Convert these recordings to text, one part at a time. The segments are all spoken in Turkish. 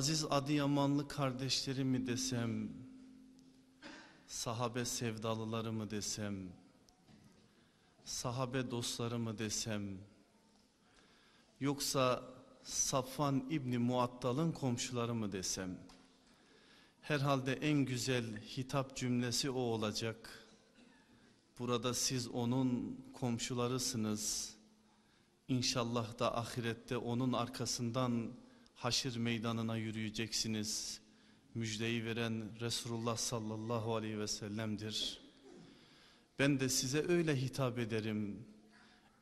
Aziz Adıyamanlı kardeşlerim mi desem, sahabe sevdalıları mı desem, sahabe dostları mı desem, yoksa Safvan İbni Muattal'ın komşuları mı desem, herhalde en güzel hitap cümlesi o olacak. Burada siz onun komşularısınız. İnşallah da ahirette onun arkasından haşir meydanına yürüyeceksiniz. Müjdeyi veren Resulullah sallallahu aleyhi ve sellem'dir. Ben de size öyle hitap ederim.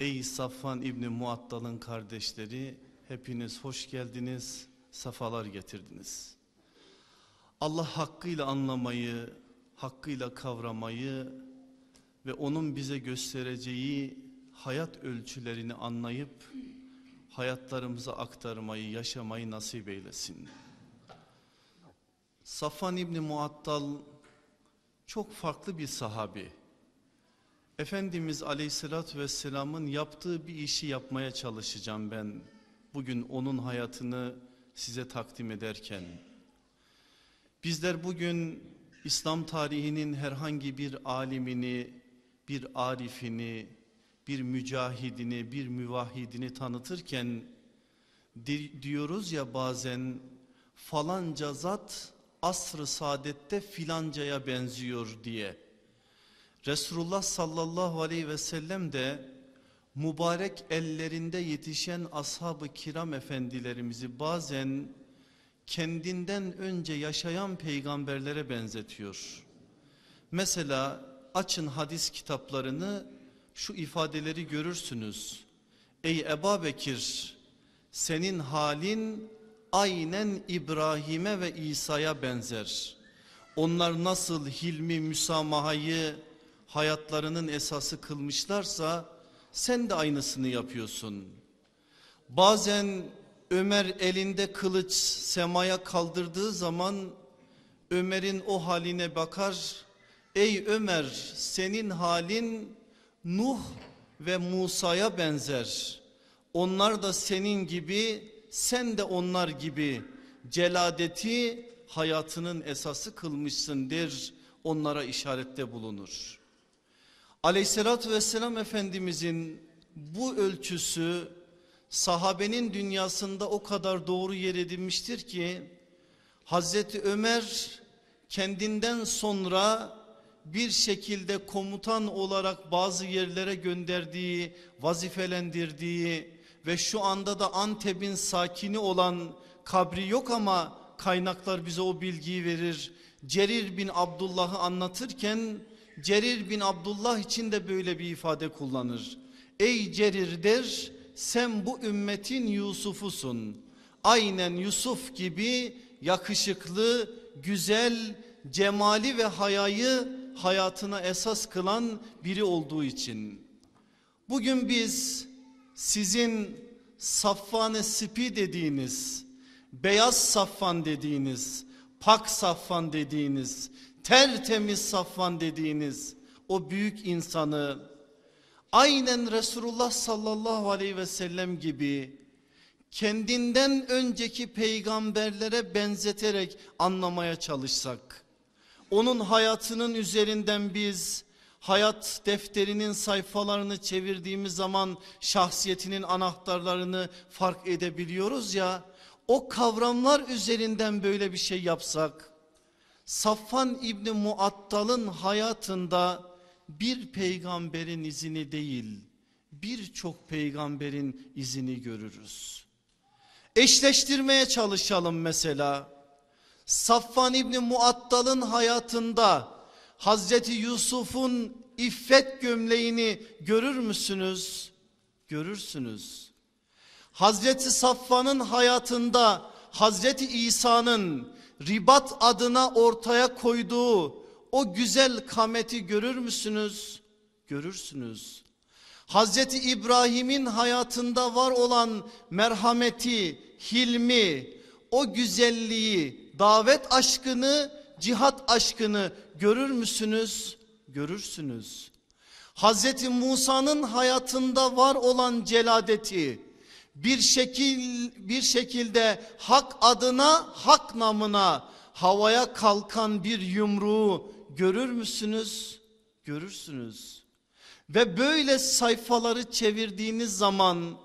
Ey Safvan İbni Muattal'ın kardeşleri hepiniz hoş geldiniz, safalar getirdiniz. Allah hakkıyla anlamayı, hakkıyla kavramayı ve onun bize göstereceği hayat ölçülerini anlayıp hayatlarımıza aktarmayı, yaşamayı nasip eylesin. Safvan İbni Muattal çok farklı bir sahabi. Efendimiz Aleyhisselatü Vesselam'ın yaptığı bir işi yapmaya çalışacağım ben. Bugün onun hayatını size takdim ederken. Bizler bugün İslam tarihinin herhangi bir alimini, bir arifini, bir mücahidini, bir müvahhidini tanıtırken di diyoruz ya bazen falanca zat asr-ı saadette filancaya benziyor diye. Resulullah sallallahu aleyhi ve sellem de mübarek ellerinde yetişen ashab-ı kiram efendilerimizi bazen kendinden önce yaşayan peygamberlere benzetiyor. Mesela açın hadis kitaplarını şu ifadeleri görürsünüz. Ey Eba Bekir senin halin aynen İbrahim'e ve İsa'ya benzer. Onlar nasıl hilmi müsamahayı hayatlarının esası kılmışlarsa sen de aynısını yapıyorsun. Bazen Ömer elinde kılıç semaya kaldırdığı zaman Ömer'in o haline bakar. Ey Ömer senin halin Nuh ve Musa'ya benzer. Onlar da senin gibi sen de onlar gibi celadeti hayatının esası kılmışsın der onlara işarette bulunur. Aleyhissalatü vesselam Efendimizin bu ölçüsü sahabenin dünyasında o kadar doğru yer edinmiştir ki Hazreti Ömer kendinden sonra bir şekilde komutan olarak bazı yerlere gönderdiği, vazifelendirdiği ve şu anda da Antep'in sakini olan kabri yok ama kaynaklar bize o bilgiyi verir. Cerir bin Abdullah'ı anlatırken Cerir bin Abdullah için de böyle bir ifade kullanır. Ey Cerir der sen bu ümmetin Yusuf'usun. Aynen Yusuf gibi yakışıklı, güzel, cemali ve hayayı hayatına esas kılan biri olduğu için. Bugün biz sizin saffanı sipi dediğiniz, beyaz saffan dediğiniz, pak saffan dediğiniz, tertemiz saffan dediğiniz o büyük insanı aynen Resulullah sallallahu aleyhi ve sellem gibi kendinden önceki peygamberlere benzeterek anlamaya çalışsak onun hayatının üzerinden biz hayat defterinin sayfalarını çevirdiğimiz zaman şahsiyetinin anahtarlarını fark edebiliyoruz ya o kavramlar üzerinden böyle bir şey yapsak Safvan İbni Muattal'ın hayatında bir peygamberin izini değil birçok peygamberin izini görürüz. Eşleştirmeye çalışalım mesela. Safvan İbni Muattal'ın hayatında Hazreti Yusuf'un iffet gömleğini görür müsünüz? Görürsünüz. Hazreti Safvan'ın hayatında Hazreti İsa'nın ribat adına ortaya koyduğu o güzel kameti görür müsünüz? Görürsünüz. Hazreti İbrahim'in hayatında var olan merhameti, hilmi, o güzelliği, davet aşkını, cihat aşkını görür müsünüz? Görürsünüz. Hazreti Musa'nın hayatında var olan celadeti bir şekil bir şekilde hak adına hak namına havaya kalkan bir yumruğu görür müsünüz? Görürsünüz. Ve böyle sayfaları çevirdiğiniz zaman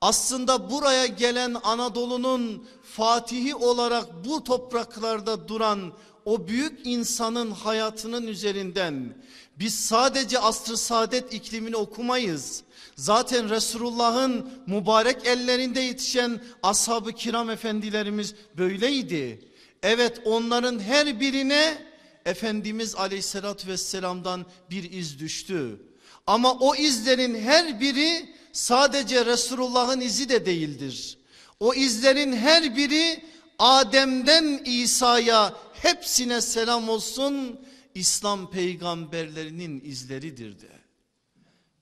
aslında buraya gelen Anadolu'nun fatihi olarak bu topraklarda duran o büyük insanın hayatının üzerinden biz sadece asr-ı saadet iklimini okumayız. Zaten Resulullah'ın mübarek ellerinde yetişen ashab-ı kiram efendilerimiz böyleydi. Evet onların her birine Efendimiz aleyhissalatü vesselam'dan bir iz düştü. Ama o izlerin her biri sadece Resulullah'ın izi de değildir. O izlerin her biri Adem'den İsa'ya hepsine selam olsun İslam peygamberlerinin izleridir de.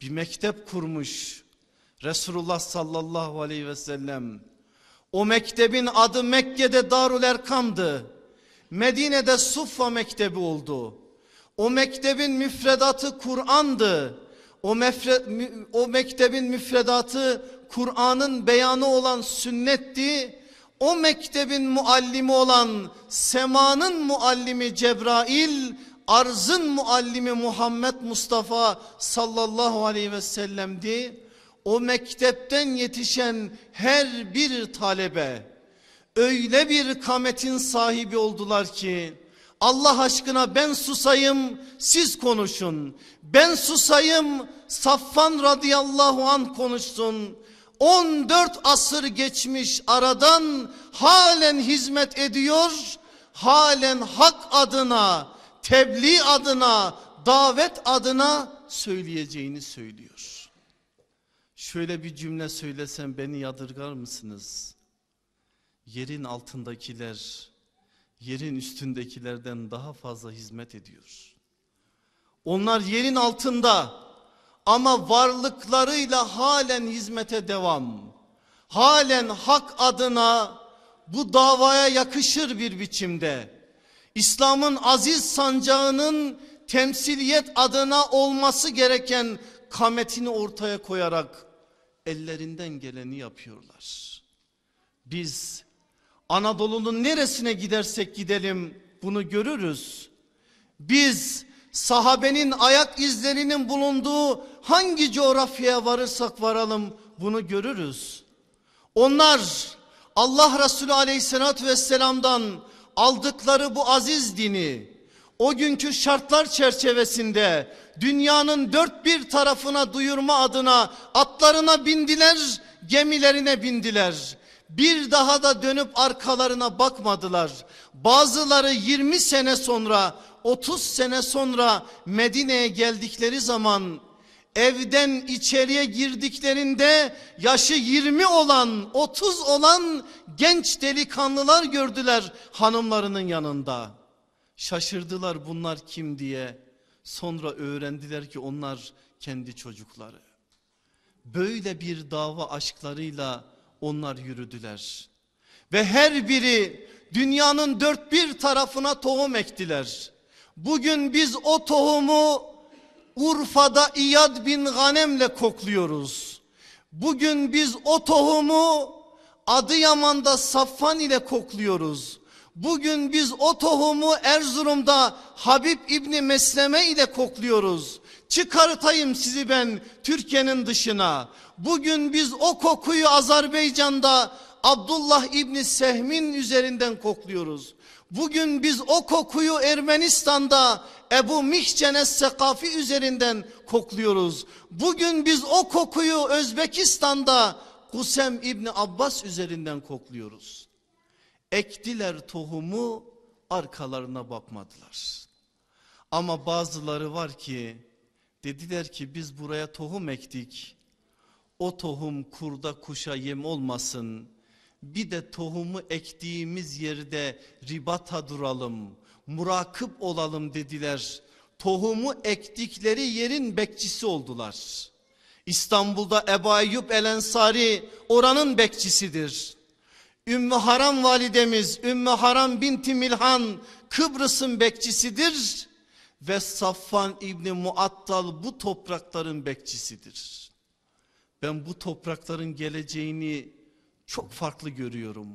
Bir mektep kurmuş Resulullah sallallahu aleyhi ve sellem. O mektebin adı Mekke'de Darul Erkam'dı. Medine'de Suffa Mektebi oldu. O mektebin müfredatı Kur'an'dı. O, mefre, o mektebin müfredatı Kur'an'ın beyanı olan sünnetti. O mektebin muallimi olan semanın muallimi Cebrail, arzın muallimi Muhammed Mustafa sallallahu aleyhi ve sellem'di. O mektepten yetişen her bir talebe öyle bir kametin sahibi oldular ki Allah aşkına ben susayım siz konuşun. Ben susayım Saffan radıyallahu an konuşsun. 14 asır geçmiş aradan halen hizmet ediyor. Halen hak adına, tebliğ adına, davet adına söyleyeceğini söylüyor. Şöyle bir cümle söylesem beni yadırgar mısınız? Yerin altındakiler yerin üstündekilerden daha fazla hizmet ediyor. Onlar yerin altında ama varlıklarıyla halen hizmete devam. Halen hak adına bu davaya yakışır bir biçimde. İslam'ın aziz sancağının temsiliyet adına olması gereken kametini ortaya koyarak ellerinden geleni yapıyorlar. Biz Anadolu'nun neresine gidersek gidelim bunu görürüz. Biz sahabenin ayak izlerinin bulunduğu hangi coğrafyaya varırsak varalım bunu görürüz. Onlar Allah Resulü aleyhissalatü vesselam'dan aldıkları bu aziz dini o günkü şartlar çerçevesinde dünyanın dört bir tarafına duyurma adına atlarına bindiler, gemilerine bindiler. Bir daha da dönüp arkalarına bakmadılar. Bazıları 20 sene sonra 30 sene sonra Medine'ye geldikleri zaman evden içeriye girdiklerinde yaşı 20 olan 30 olan genç delikanlılar gördüler hanımlarının yanında. Şaşırdılar bunlar kim diye. Sonra öğrendiler ki onlar kendi çocukları. Böyle bir dava aşklarıyla onlar yürüdüler. Ve her biri dünyanın dört bir tarafına tohum ektiler. Bugün biz o tohumu Urfa'da İyad bin Ganem'le kokluyoruz. Bugün biz o tohumu Adıyaman'da Safvan ile kokluyoruz. Bugün biz o tohumu Erzurum'da Habib İbni Mesleme ile kokluyoruz. Çıkartayım sizi ben Türkiye'nin dışına. Bugün biz o kokuyu Azerbaycan'da Abdullah İbni Sehm'in üzerinden kokluyoruz. Bugün biz o kokuyu Ermenistan'da Ebu Mihcenes Sekafi üzerinden kokluyoruz. Bugün biz o kokuyu Özbekistan'da Kusem İbni Abbas üzerinden kokluyoruz. Ektiler tohumu arkalarına bakmadılar. Ama bazıları var ki dediler ki biz buraya tohum ektik. O tohum kurda kuşa yem olmasın. Bir de tohumu ektiğimiz yerde ribata duralım, murakip olalım dediler. Tohumu ektikleri yerin bekçisi oldular. İstanbul'da Ebu Eyyub El Ensari oranın bekçisidir. Ümmü Haram validemiz Ümmü Haram binti Milhan Kıbrıs'ın bekçisidir. Ve Safvan İbni Muattal bu toprakların bekçisidir. Ben bu toprakların geleceğini çok farklı görüyorum.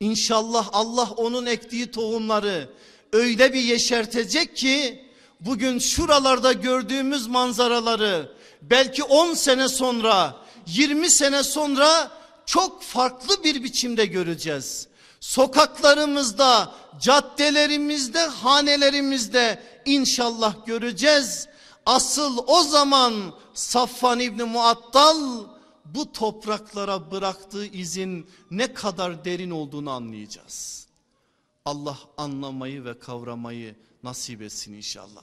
İnşallah Allah onun ektiği tohumları öyle bir yeşertecek ki bugün şuralarda gördüğümüz manzaraları belki 10 sene sonra 20 sene sonra çok farklı bir biçimde göreceğiz. Sokaklarımızda, caddelerimizde, hanelerimizde inşallah göreceğiz. Asıl o zaman Safvan İbni Muattal bu topraklara bıraktığı izin ne kadar derin olduğunu anlayacağız. Allah anlamayı ve kavramayı nasip etsin inşallah.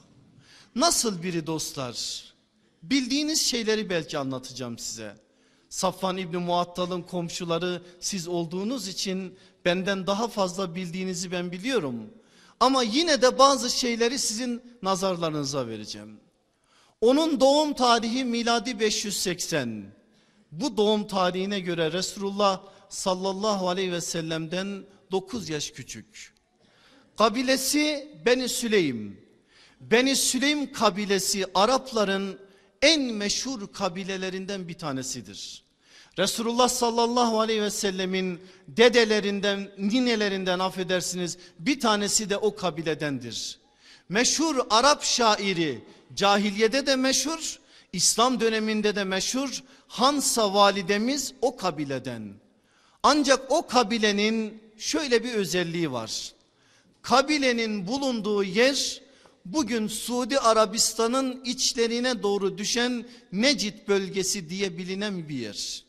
Nasıl biri dostlar? Bildiğiniz şeyleri belki anlatacağım size. Safvan İbni Muattal'ın komşuları siz olduğunuz için benden daha fazla bildiğinizi ben biliyorum. Ama yine de bazı şeyleri sizin nazarlarınıza vereceğim. Onun doğum tarihi miladi 580. Bu doğum tarihine göre Resulullah sallallahu aleyhi ve sellem'den 9 yaş küçük. Kabilesi Beni Süleym. Beni Süleym kabilesi Arapların en meşhur kabilelerinden bir tanesidir. Resulullah sallallahu aleyhi ve sellemin dedelerinden, ninelerinden affedersiniz bir tanesi de o kabiledendir. Meşhur Arap şairi, cahiliyede de meşhur, İslam döneminde de meşhur Hansa validemiz o kabileden. Ancak o kabilenin şöyle bir özelliği var. Kabilenin bulunduğu yer bugün Suudi Arabistan'ın içlerine doğru düşen Necid bölgesi diye bilinen bir yer.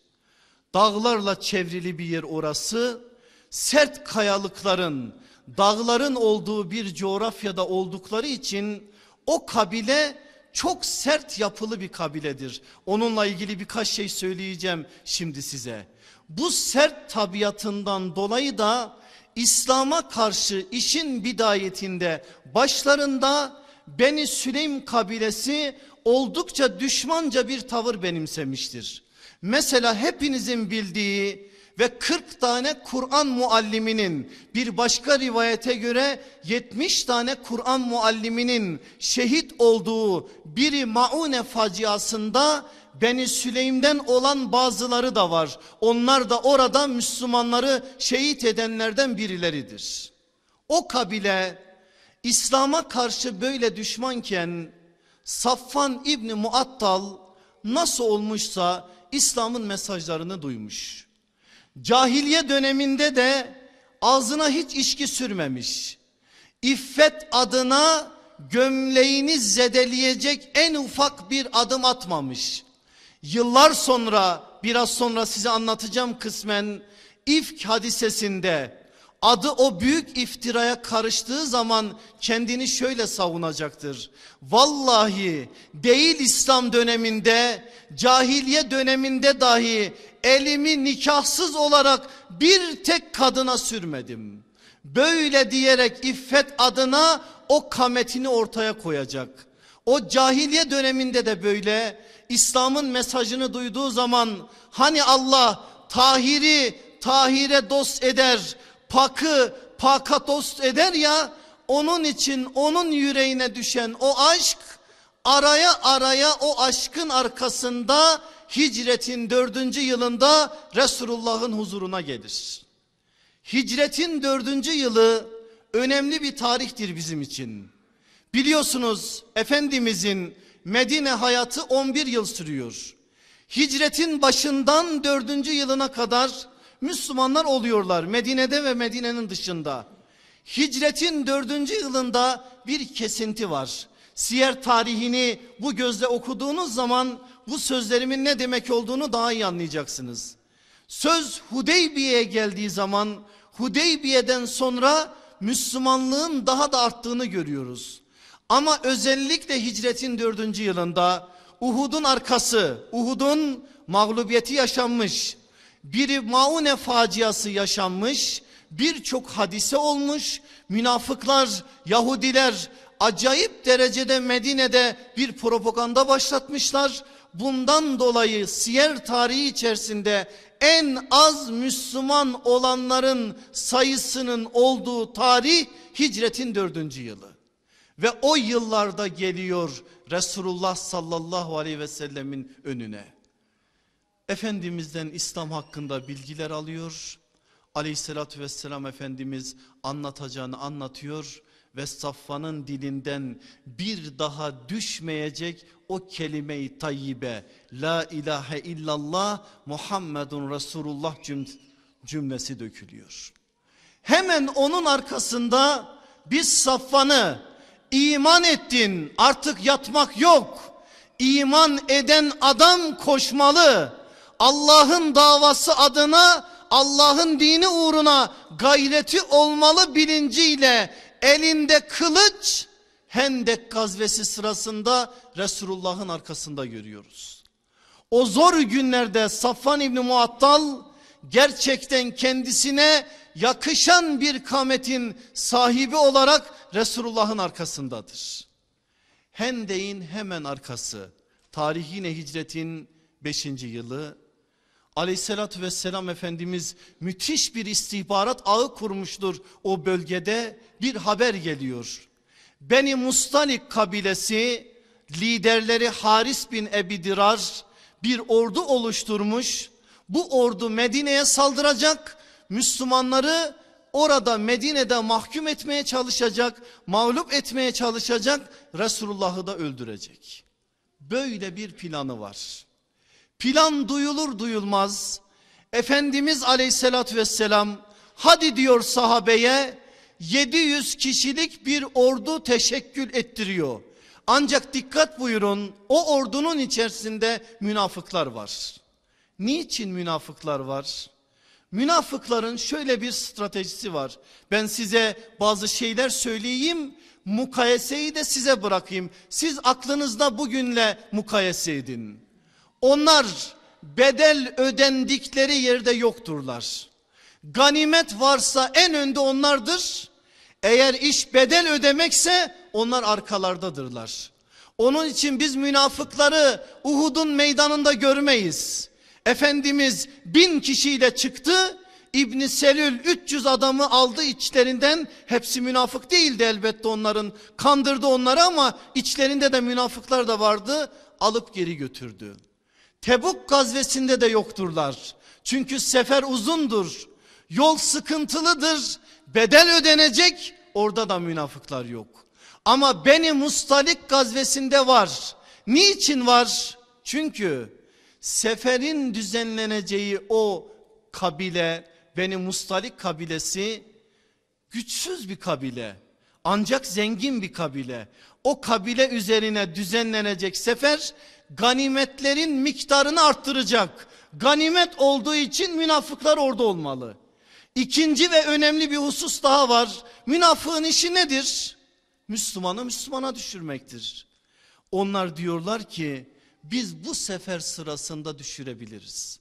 Dağlarla çevrili bir yer orası. Sert kayalıkların, dağların olduğu bir coğrafyada oldukları için o kabile çok sert yapılı bir kabiledir. Onunla ilgili birkaç şey söyleyeceğim şimdi size. Bu sert tabiatından dolayı da İslam'a karşı işin bidayetinde başlarında Beni Süleym kabilesi oldukça düşmanca bir tavır benimsemiştir. Mesela hepinizin bildiği ve 40 tane Kur'an mualliminin bir başka rivayete göre 70 tane Kur'an mualliminin şehit olduğu biri Maune faciasında Beni Süleym'den olan bazıları da var. Onlar da orada Müslümanları şehit edenlerden birileridir. O kabile İslam'a karşı böyle düşmanken Safvan İbni Muattal nasıl olmuşsa İslam'ın mesajlarını duymuş. Cahiliye döneminde de ağzına hiç içki sürmemiş. İffet adına gömleğini zedeleyecek en ufak bir adım atmamış. Yıllar sonra biraz sonra size anlatacağım kısmen İfk hadisesinde adı o büyük iftiraya karıştığı zaman kendini şöyle savunacaktır. Vallahi değil İslam döneminde cahiliye döneminde dahi elimi nikahsız olarak bir tek kadına sürmedim. Böyle diyerek iffet adına o kametini ortaya koyacak. O cahiliye döneminde de böyle İslam'ın mesajını duyduğu zaman hani Allah tahiri tahire dost eder, pakı paka dost eder ya onun için onun yüreğine düşen o aşk araya araya o aşkın arkasında hicretin dördüncü yılında Resulullah'ın huzuruna gelir. Hicretin dördüncü yılı önemli bir tarihtir bizim için. Biliyorsunuz Efendimizin Medine hayatı 11 yıl sürüyor. Hicretin başından dördüncü yılına kadar Müslümanlar oluyorlar Medine'de ve Medine'nin dışında. Hicretin dördüncü yılında bir kesinti var. Siyer tarihini bu gözle okuduğunuz zaman bu sözlerimin ne demek olduğunu daha iyi anlayacaksınız. Söz Hudeybiye'ye geldiği zaman Hudeybiye'den sonra Müslümanlığın daha da arttığını görüyoruz. Ama özellikle hicretin dördüncü yılında Uhud'un arkası, Uhud'un mağlubiyeti yaşanmış. Biri Maune faciası yaşanmış. Birçok hadise olmuş. Münafıklar, Yahudiler acayip derecede Medine'de bir propaganda başlatmışlar. Bundan dolayı siyer tarihi içerisinde en az Müslüman olanların sayısının olduğu tarih hicretin dördüncü yılı. Ve o yıllarda geliyor Resulullah sallallahu aleyhi ve sellemin önüne. Efendimizden İslam hakkında bilgiler alıyor. Aleyhissalatü vesselam Efendimiz anlatacağını anlatıyor. Ve Safvan'ın dilinden bir daha düşmeyecek o kelime-i tayyibe. La ilahe illallah Muhammedun Resulullah cüm- cümlesi dökülüyor. Hemen onun arkasında biz Safvan'ı iman ettin artık yatmak yok. İman eden adam koşmalı. Allah'ın davası adına Allah'ın dini uğruna gayreti olmalı bilinciyle elinde kılıç Hendek gazvesi sırasında Resulullah'ın arkasında görüyoruz. O zor günlerde Safvan İbni Muattal gerçekten kendisine yakışan bir kametin sahibi olarak Resulullah'ın arkasındadır. Hendek'in hemen arkası tarihi yine hicretin 5. yılı Aleyhissalatü vesselam Efendimiz müthiş bir istihbarat ağı kurmuştur o bölgede bir haber geliyor. Beni Mustalik kabilesi liderleri Haris bin Ebi Dirar bir ordu oluşturmuş. Bu ordu Medine'ye saldıracak Müslümanları orada Medine'de mahkum etmeye çalışacak, mağlup etmeye çalışacak, Resulullah'ı da öldürecek. Böyle bir planı var. Plan duyulur duyulmaz Efendimiz aleyhissalatü vesselam hadi diyor sahabeye 700 kişilik bir ordu teşekkül ettiriyor. Ancak dikkat buyurun o ordunun içerisinde münafıklar var. Niçin münafıklar var? Münafıkların şöyle bir stratejisi var. Ben size bazı şeyler söyleyeyim. Mukayeseyi de size bırakayım. Siz aklınızda bugünle mukayese edin. Onlar bedel ödendikleri yerde yokturlar. Ganimet varsa en önde onlardır. Eğer iş bedel ödemekse onlar arkalardadırlar. Onun için biz münafıkları Uhud'un meydanında görmeyiz. Efendimiz bin kişiyle çıktı. İbni Selül 300 adamı aldı içlerinden. Hepsi münafık değildi elbette onların. Kandırdı onları ama içlerinde de münafıklar da vardı. Alıp geri götürdü. Tebuk gazvesinde de yokturlar. Çünkü sefer uzundur. Yol sıkıntılıdır. Bedel ödenecek. Orada da münafıklar yok. Ama Beni Mustalik gazvesinde var. Niçin var? Çünkü seferin düzenleneceği o kabile Beni Mustalik kabilesi güçsüz bir kabile. Ancak zengin bir kabile. O kabile üzerine düzenlenecek sefer ganimetlerin miktarını arttıracak. Ganimet olduğu için münafıklar orada olmalı. İkinci ve önemli bir husus daha var. Münafığın işi nedir? Müslümanı Müslümana düşürmektir. Onlar diyorlar ki biz bu sefer sırasında düşürebiliriz.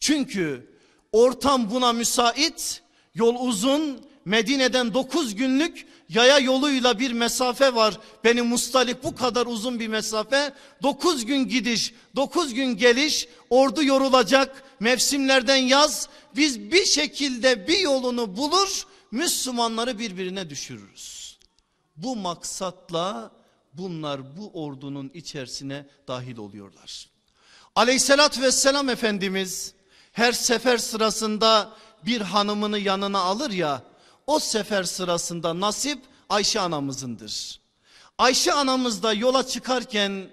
Çünkü ortam buna müsait, yol uzun, Medine'den 9 günlük yaya yoluyla bir mesafe var. Benim Mustalik bu kadar uzun bir mesafe. 9 gün gidiş, 9 gün geliş, ordu yorulacak. Mevsimlerden yaz. Biz bir şekilde bir yolunu bulur, Müslümanları birbirine düşürürüz. Bu maksatla bunlar bu ordunun içerisine dahil oluyorlar. Aleyhissalatü vesselam Efendimiz her sefer sırasında bir hanımını yanına alır ya o sefer sırasında nasip Ayşe anamızındır. Ayşe anamız da yola çıkarken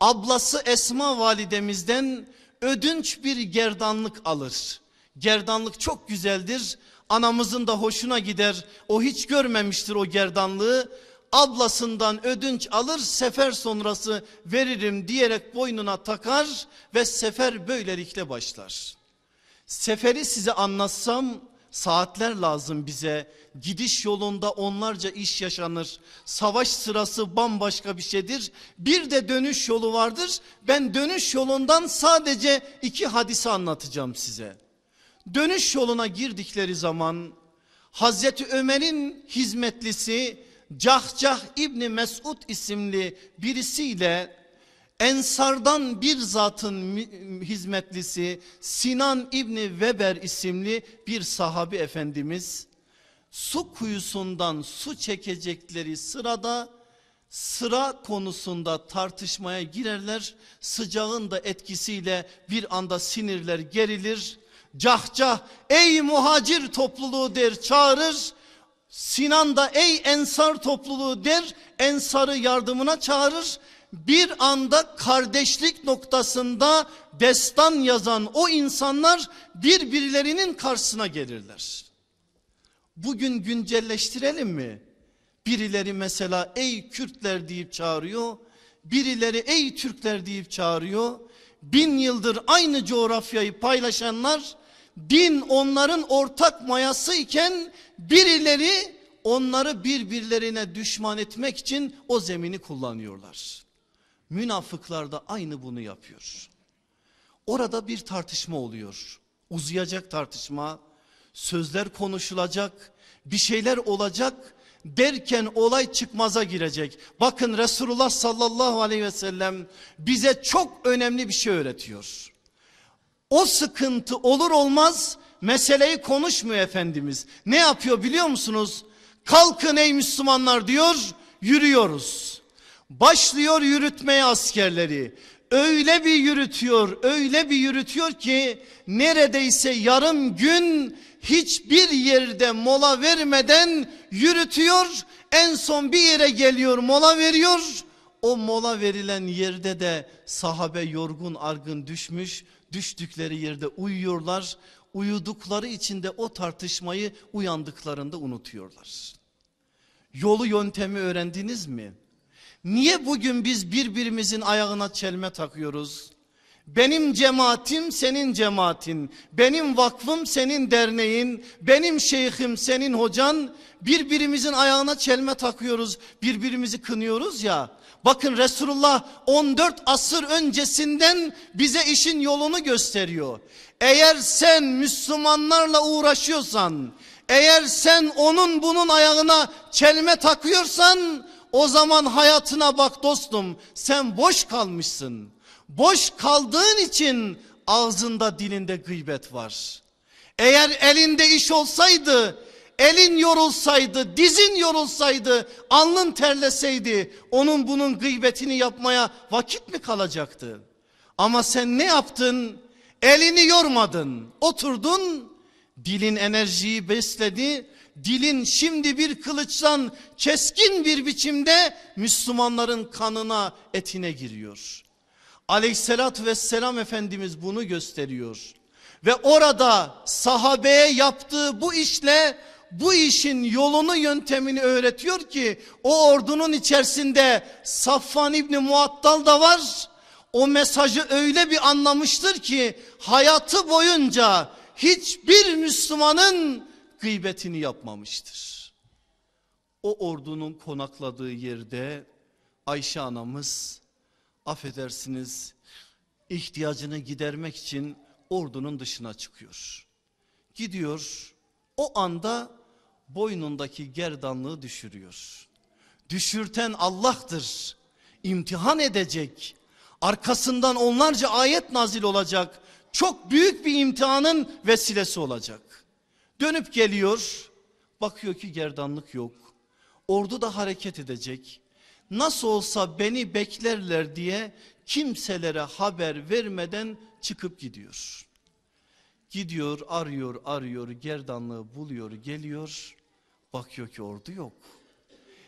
ablası Esma validemizden ödünç bir gerdanlık alır. Gerdanlık çok güzeldir. Anamızın da hoşuna gider. O hiç görmemiştir o gerdanlığı. Ablasından ödünç alır sefer sonrası veririm diyerek boynuna takar ve sefer böylelikle başlar. Seferi size anlatsam saatler lazım bize. Gidiş yolunda onlarca iş yaşanır. Savaş sırası bambaşka bir şeydir. Bir de dönüş yolu vardır. Ben dönüş yolundan sadece iki hadisi anlatacağım size. Dönüş yoluna girdikleri zaman Hazreti Ömer'in hizmetlisi Cahcah İbni Mesud isimli birisiyle Ensardan bir zatın hizmetlisi Sinan İbni Weber isimli bir sahabi efendimiz su kuyusundan su çekecekleri sırada sıra konusunda tartışmaya girerler. Sıcağın da etkisiyle bir anda sinirler gerilir. Cahcah ey muhacir topluluğu der çağırır. Sinan da ey ensar topluluğu der ensarı yardımına çağırır. Bir anda kardeşlik noktasında destan yazan o insanlar birbirlerinin karşısına gelirler. Bugün güncelleştirelim mi? Birileri mesela ey Kürtler deyip çağırıyor. Birileri ey Türkler deyip çağırıyor. Bin yıldır aynı coğrafyayı paylaşanlar din onların ortak mayası iken birileri onları birbirlerine düşman etmek için o zemini kullanıyorlar. Münafıklar da aynı bunu yapıyor. Orada bir tartışma oluyor. Uzayacak tartışma, sözler konuşulacak, bir şeyler olacak derken olay çıkmaza girecek. Bakın Resulullah sallallahu aleyhi ve sellem bize çok önemli bir şey öğretiyor. O sıkıntı olur olmaz meseleyi konuşmuyor Efendimiz. Ne yapıyor biliyor musunuz? Kalkın ey Müslümanlar diyor yürüyoruz. Başlıyor yürütmeye askerleri. Öyle bir yürütüyor, öyle bir yürütüyor ki neredeyse yarım gün hiçbir yerde mola vermeden yürütüyor. En son bir yere geliyor mola veriyor. O mola verilen yerde de sahabe yorgun argın düşmüş. Düştükleri yerde uyuyorlar. Uyudukları içinde o tartışmayı uyandıklarında unutuyorlar. Yolu yöntemi öğrendiniz mi? Niye bugün biz birbirimizin ayağına çelme takıyoruz? Benim cemaatim senin cemaatin, benim vakfım senin derneğin, benim şeyhim senin hocan. Birbirimizin ayağına çelme takıyoruz, birbirimizi kınıyoruz ya. Bakın Resulullah 14 asır öncesinden bize işin yolunu gösteriyor. Eğer sen Müslümanlarla uğraşıyorsan, eğer sen onun bunun ayağına çelme takıyorsan o zaman hayatına bak dostum sen boş kalmışsın. Boş kaldığın için ağzında dilinde gıybet var. Eğer elinde iş olsaydı, elin yorulsaydı, dizin yorulsaydı, alnın terleseydi onun bunun gıybetini yapmaya vakit mi kalacaktı? Ama sen ne yaptın? Elini yormadın. Oturdun, dilin enerjiyi besledi. Dilin şimdi bir kılıçtan keskin bir biçimde Müslümanların kanına, etine giriyor. Aleyhissalatü vesselam Efendimiz bunu gösteriyor. Ve orada sahabeye yaptığı bu işle bu işin yolunu yöntemini öğretiyor ki o ordunun içerisinde Safvan İbni Muattal da var. O mesajı öyle bir anlamıştır ki hayatı boyunca hiçbir Müslümanın gıybetini yapmamıştır. O ordunun konakladığı yerde Ayşe anamız affedersiniz ihtiyacını gidermek için ordunun dışına çıkıyor. Gidiyor o anda boynundaki gerdanlığı düşürüyor. Düşürten Allah'tır. İmtihan edecek. Arkasından onlarca ayet nazil olacak. Çok büyük bir imtihanın vesilesi olacak. Dönüp geliyor. Bakıyor ki gerdanlık yok. Ordu da hareket edecek nasıl olsa beni beklerler diye kimselere haber vermeden çıkıp gidiyor. Gidiyor arıyor arıyor gerdanlığı buluyor geliyor bakıyor ki ordu yok.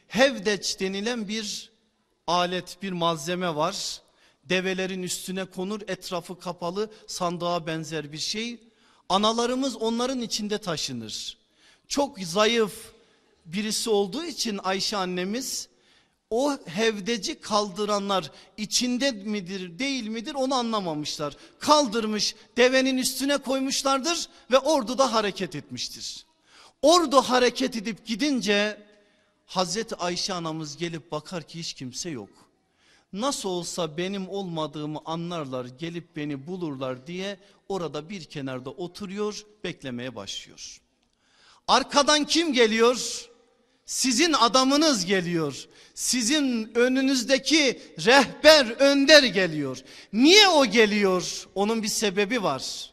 Hevdeç denilen bir alet bir malzeme var. Develerin üstüne konur etrafı kapalı sandığa benzer bir şey. Analarımız onların içinde taşınır. Çok zayıf birisi olduğu için Ayşe annemiz o hevdeci kaldıranlar içinde midir değil midir onu anlamamışlar. Kaldırmış devenin üstüne koymuşlardır ve ordu da hareket etmiştir. Ordu hareket edip gidince Hazreti Ayşe anamız gelip bakar ki hiç kimse yok. Nasıl olsa benim olmadığımı anlarlar gelip beni bulurlar diye orada bir kenarda oturuyor beklemeye başlıyor. Arkadan kim geliyor? Sizin adamınız geliyor. Sizin önünüzdeki rehber önder geliyor. Niye o geliyor? Onun bir sebebi var.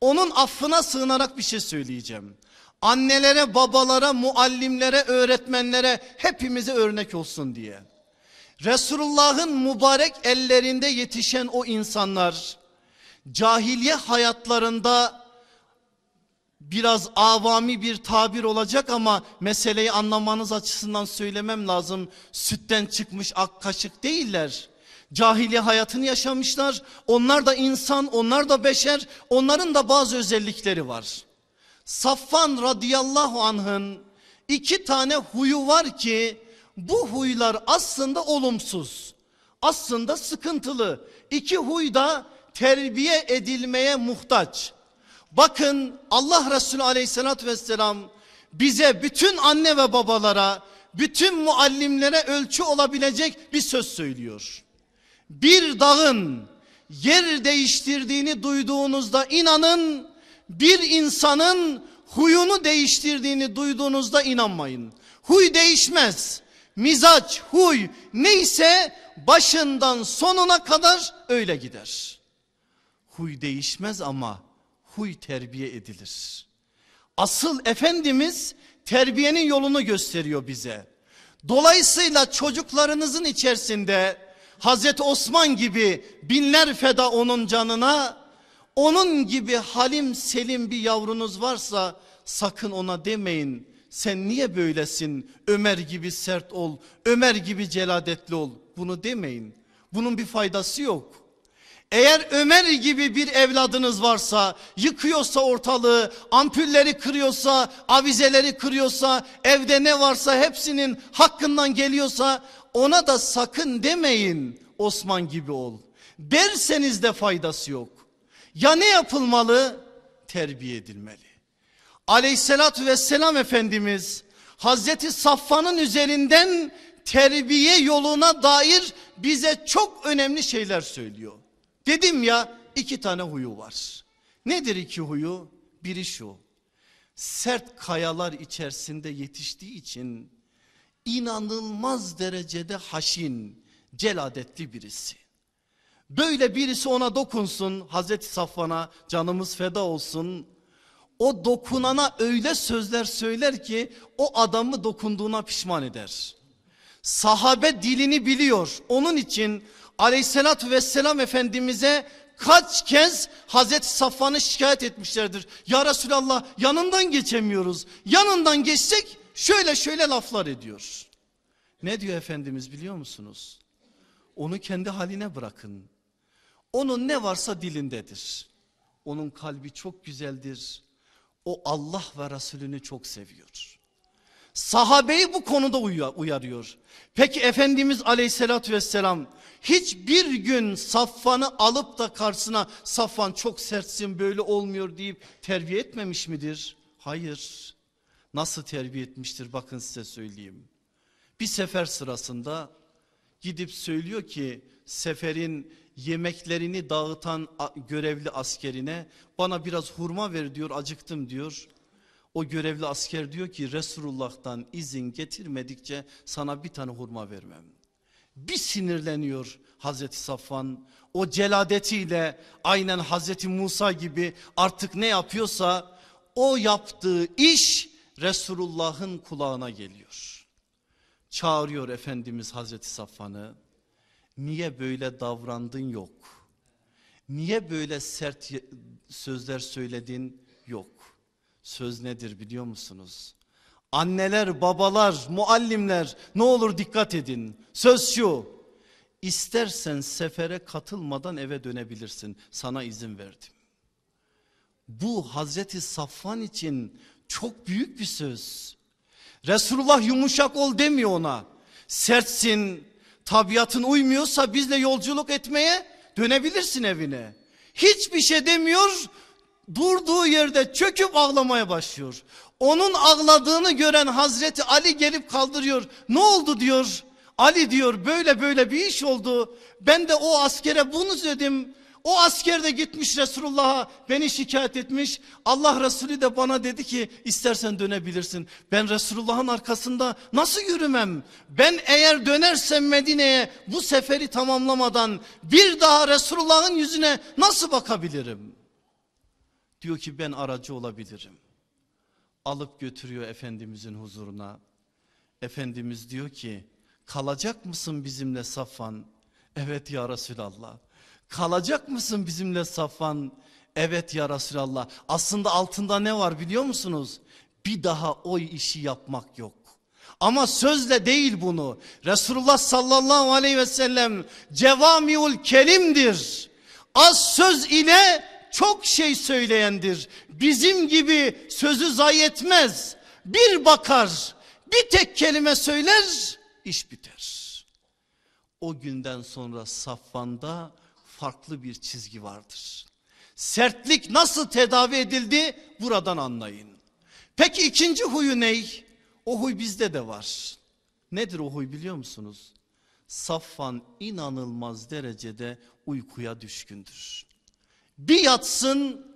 Onun affına sığınarak bir şey söyleyeceğim. Annelere, babalara, muallimlere, öğretmenlere hepimize örnek olsun diye. Resulullah'ın mübarek ellerinde yetişen o insanlar cahiliye hayatlarında biraz avami bir tabir olacak ama meseleyi anlamanız açısından söylemem lazım. Sütten çıkmış ak kaşık değiller. Cahiliye hayatını yaşamışlar. Onlar da insan, onlar da beşer. Onların da bazı özellikleri var. Safvan radıyallahu anh'ın iki tane huyu var ki bu huylar aslında olumsuz. Aslında sıkıntılı. İki huy da terbiye edilmeye muhtaç. Bakın Allah Resulü aleyhissalatü vesselam bize bütün anne ve babalara, bütün muallimlere ölçü olabilecek bir söz söylüyor. Bir dağın yer değiştirdiğini duyduğunuzda inanın, bir insanın huyunu değiştirdiğini duyduğunuzda inanmayın. Huy değişmez. Mizaç, huy neyse başından sonuna kadar öyle gider. Huy değişmez ama huy terbiye edilir. Asıl Efendimiz terbiyenin yolunu gösteriyor bize. Dolayısıyla çocuklarınızın içerisinde Hazreti Osman gibi binler feda onun canına, onun gibi halim selim bir yavrunuz varsa sakın ona demeyin. Sen niye böylesin? Ömer gibi sert ol, Ömer gibi celadetli ol. Bunu demeyin. Bunun bir faydası yok. Eğer Ömer gibi bir evladınız varsa, yıkıyorsa ortalığı, ampulleri kırıyorsa, avizeleri kırıyorsa, evde ne varsa hepsinin hakkından geliyorsa ona da sakın demeyin Osman gibi ol. Derseniz de faydası yok. Ya ne yapılmalı? Terbiye edilmeli. Aleyhissalatü vesselam Efendimiz Hazreti Saffan'ın üzerinden terbiye yoluna dair bize çok önemli şeyler söylüyor. Dedim ya iki tane huyu var. Nedir iki huyu? Biri şu. Sert kayalar içerisinde yetiştiği için inanılmaz derecede haşin, celadetli birisi. Böyle birisi ona dokunsun Hazreti Safvan'a canımız feda olsun. O dokunana öyle sözler söyler ki o adamı dokunduğuna pişman eder. Sahabe dilini biliyor. Onun için aleyhissalatü vesselam efendimize kaç kez Hazreti Safvan'ı şikayet etmişlerdir. Ya Resulallah yanından geçemiyoruz. Yanından geçsek şöyle şöyle laflar ediyor. Ne diyor Efendimiz biliyor musunuz? Onu kendi haline bırakın. Onun ne varsa dilindedir. Onun kalbi çok güzeldir. O Allah ve Resulünü çok seviyor. Sahabeyi bu konuda uyarıyor. Peki Efendimiz aleyhissalatü vesselam hiçbir gün Safvan'ı alıp da karşısına Safvan çok sertsin böyle olmuyor deyip terbiye etmemiş midir? Hayır. Nasıl terbiye etmiştir bakın size söyleyeyim. Bir sefer sırasında gidip söylüyor ki seferin yemeklerini dağıtan görevli askerine bana biraz hurma ver diyor acıktım diyor. O görevli asker diyor ki Resulullah'tan izin getirmedikçe sana bir tane hurma vermem. Bir sinirleniyor Hazreti Safvan o celadetiyle aynen Hazreti Musa gibi artık ne yapıyorsa o yaptığı iş Resulullah'ın kulağına geliyor. Çağırıyor Efendimiz Hazreti Safvan'ı niye böyle davrandın yok. Niye böyle sert sözler söyledin yok. Söz nedir biliyor musunuz? Anneler, babalar, muallimler ne olur dikkat edin. Söz şu. İstersen sefere katılmadan eve dönebilirsin. Sana izin verdim. Bu Hazreti Safvan için çok büyük bir söz. Resulullah yumuşak ol demiyor ona. Sertsin, tabiatın uymuyorsa bizle yolculuk etmeye dönebilirsin evine. Hiçbir şey demiyor. Durduğu yerde çöküp ağlamaya başlıyor. Onun ağladığını gören Hazreti Ali gelip kaldırıyor. Ne oldu diyor. Ali diyor böyle böyle bir iş oldu. Ben de o askere bunu söyledim. O asker de gitmiş Resulullah'a beni şikayet etmiş. Allah Resulü de bana dedi ki istersen dönebilirsin. Ben Resulullah'ın arkasında nasıl yürümem? Ben eğer dönersem Medine'ye bu seferi tamamlamadan bir daha Resulullah'ın yüzüne nasıl bakabilirim? Diyor ki ben aracı olabilirim. Alıp götürüyor Efendimizin huzuruna. Efendimiz diyor ki kalacak mısın bizimle Safvan? Evet ya Resulallah. Kalacak mısın bizimle Safvan? Evet ya Resulallah. Aslında altında ne var biliyor musunuz? Bir daha o işi yapmak yok. Ama sözle değil bunu. Resulullah sallallahu aleyhi ve sellem cevamiul kelimdir. Az söz ile çok şey söyleyendir. Bizim gibi sözü zayi etmez. Bir bakar, bir tek kelime söyler, iş biter. O günden sonra Safvan'da farklı bir çizgi vardır. Sertlik nasıl tedavi edildi buradan anlayın. Peki ikinci huyu ney? O huy bizde de var. Nedir o huy biliyor musunuz? Safvan inanılmaz derecede uykuya düşkündür. Bir yatsın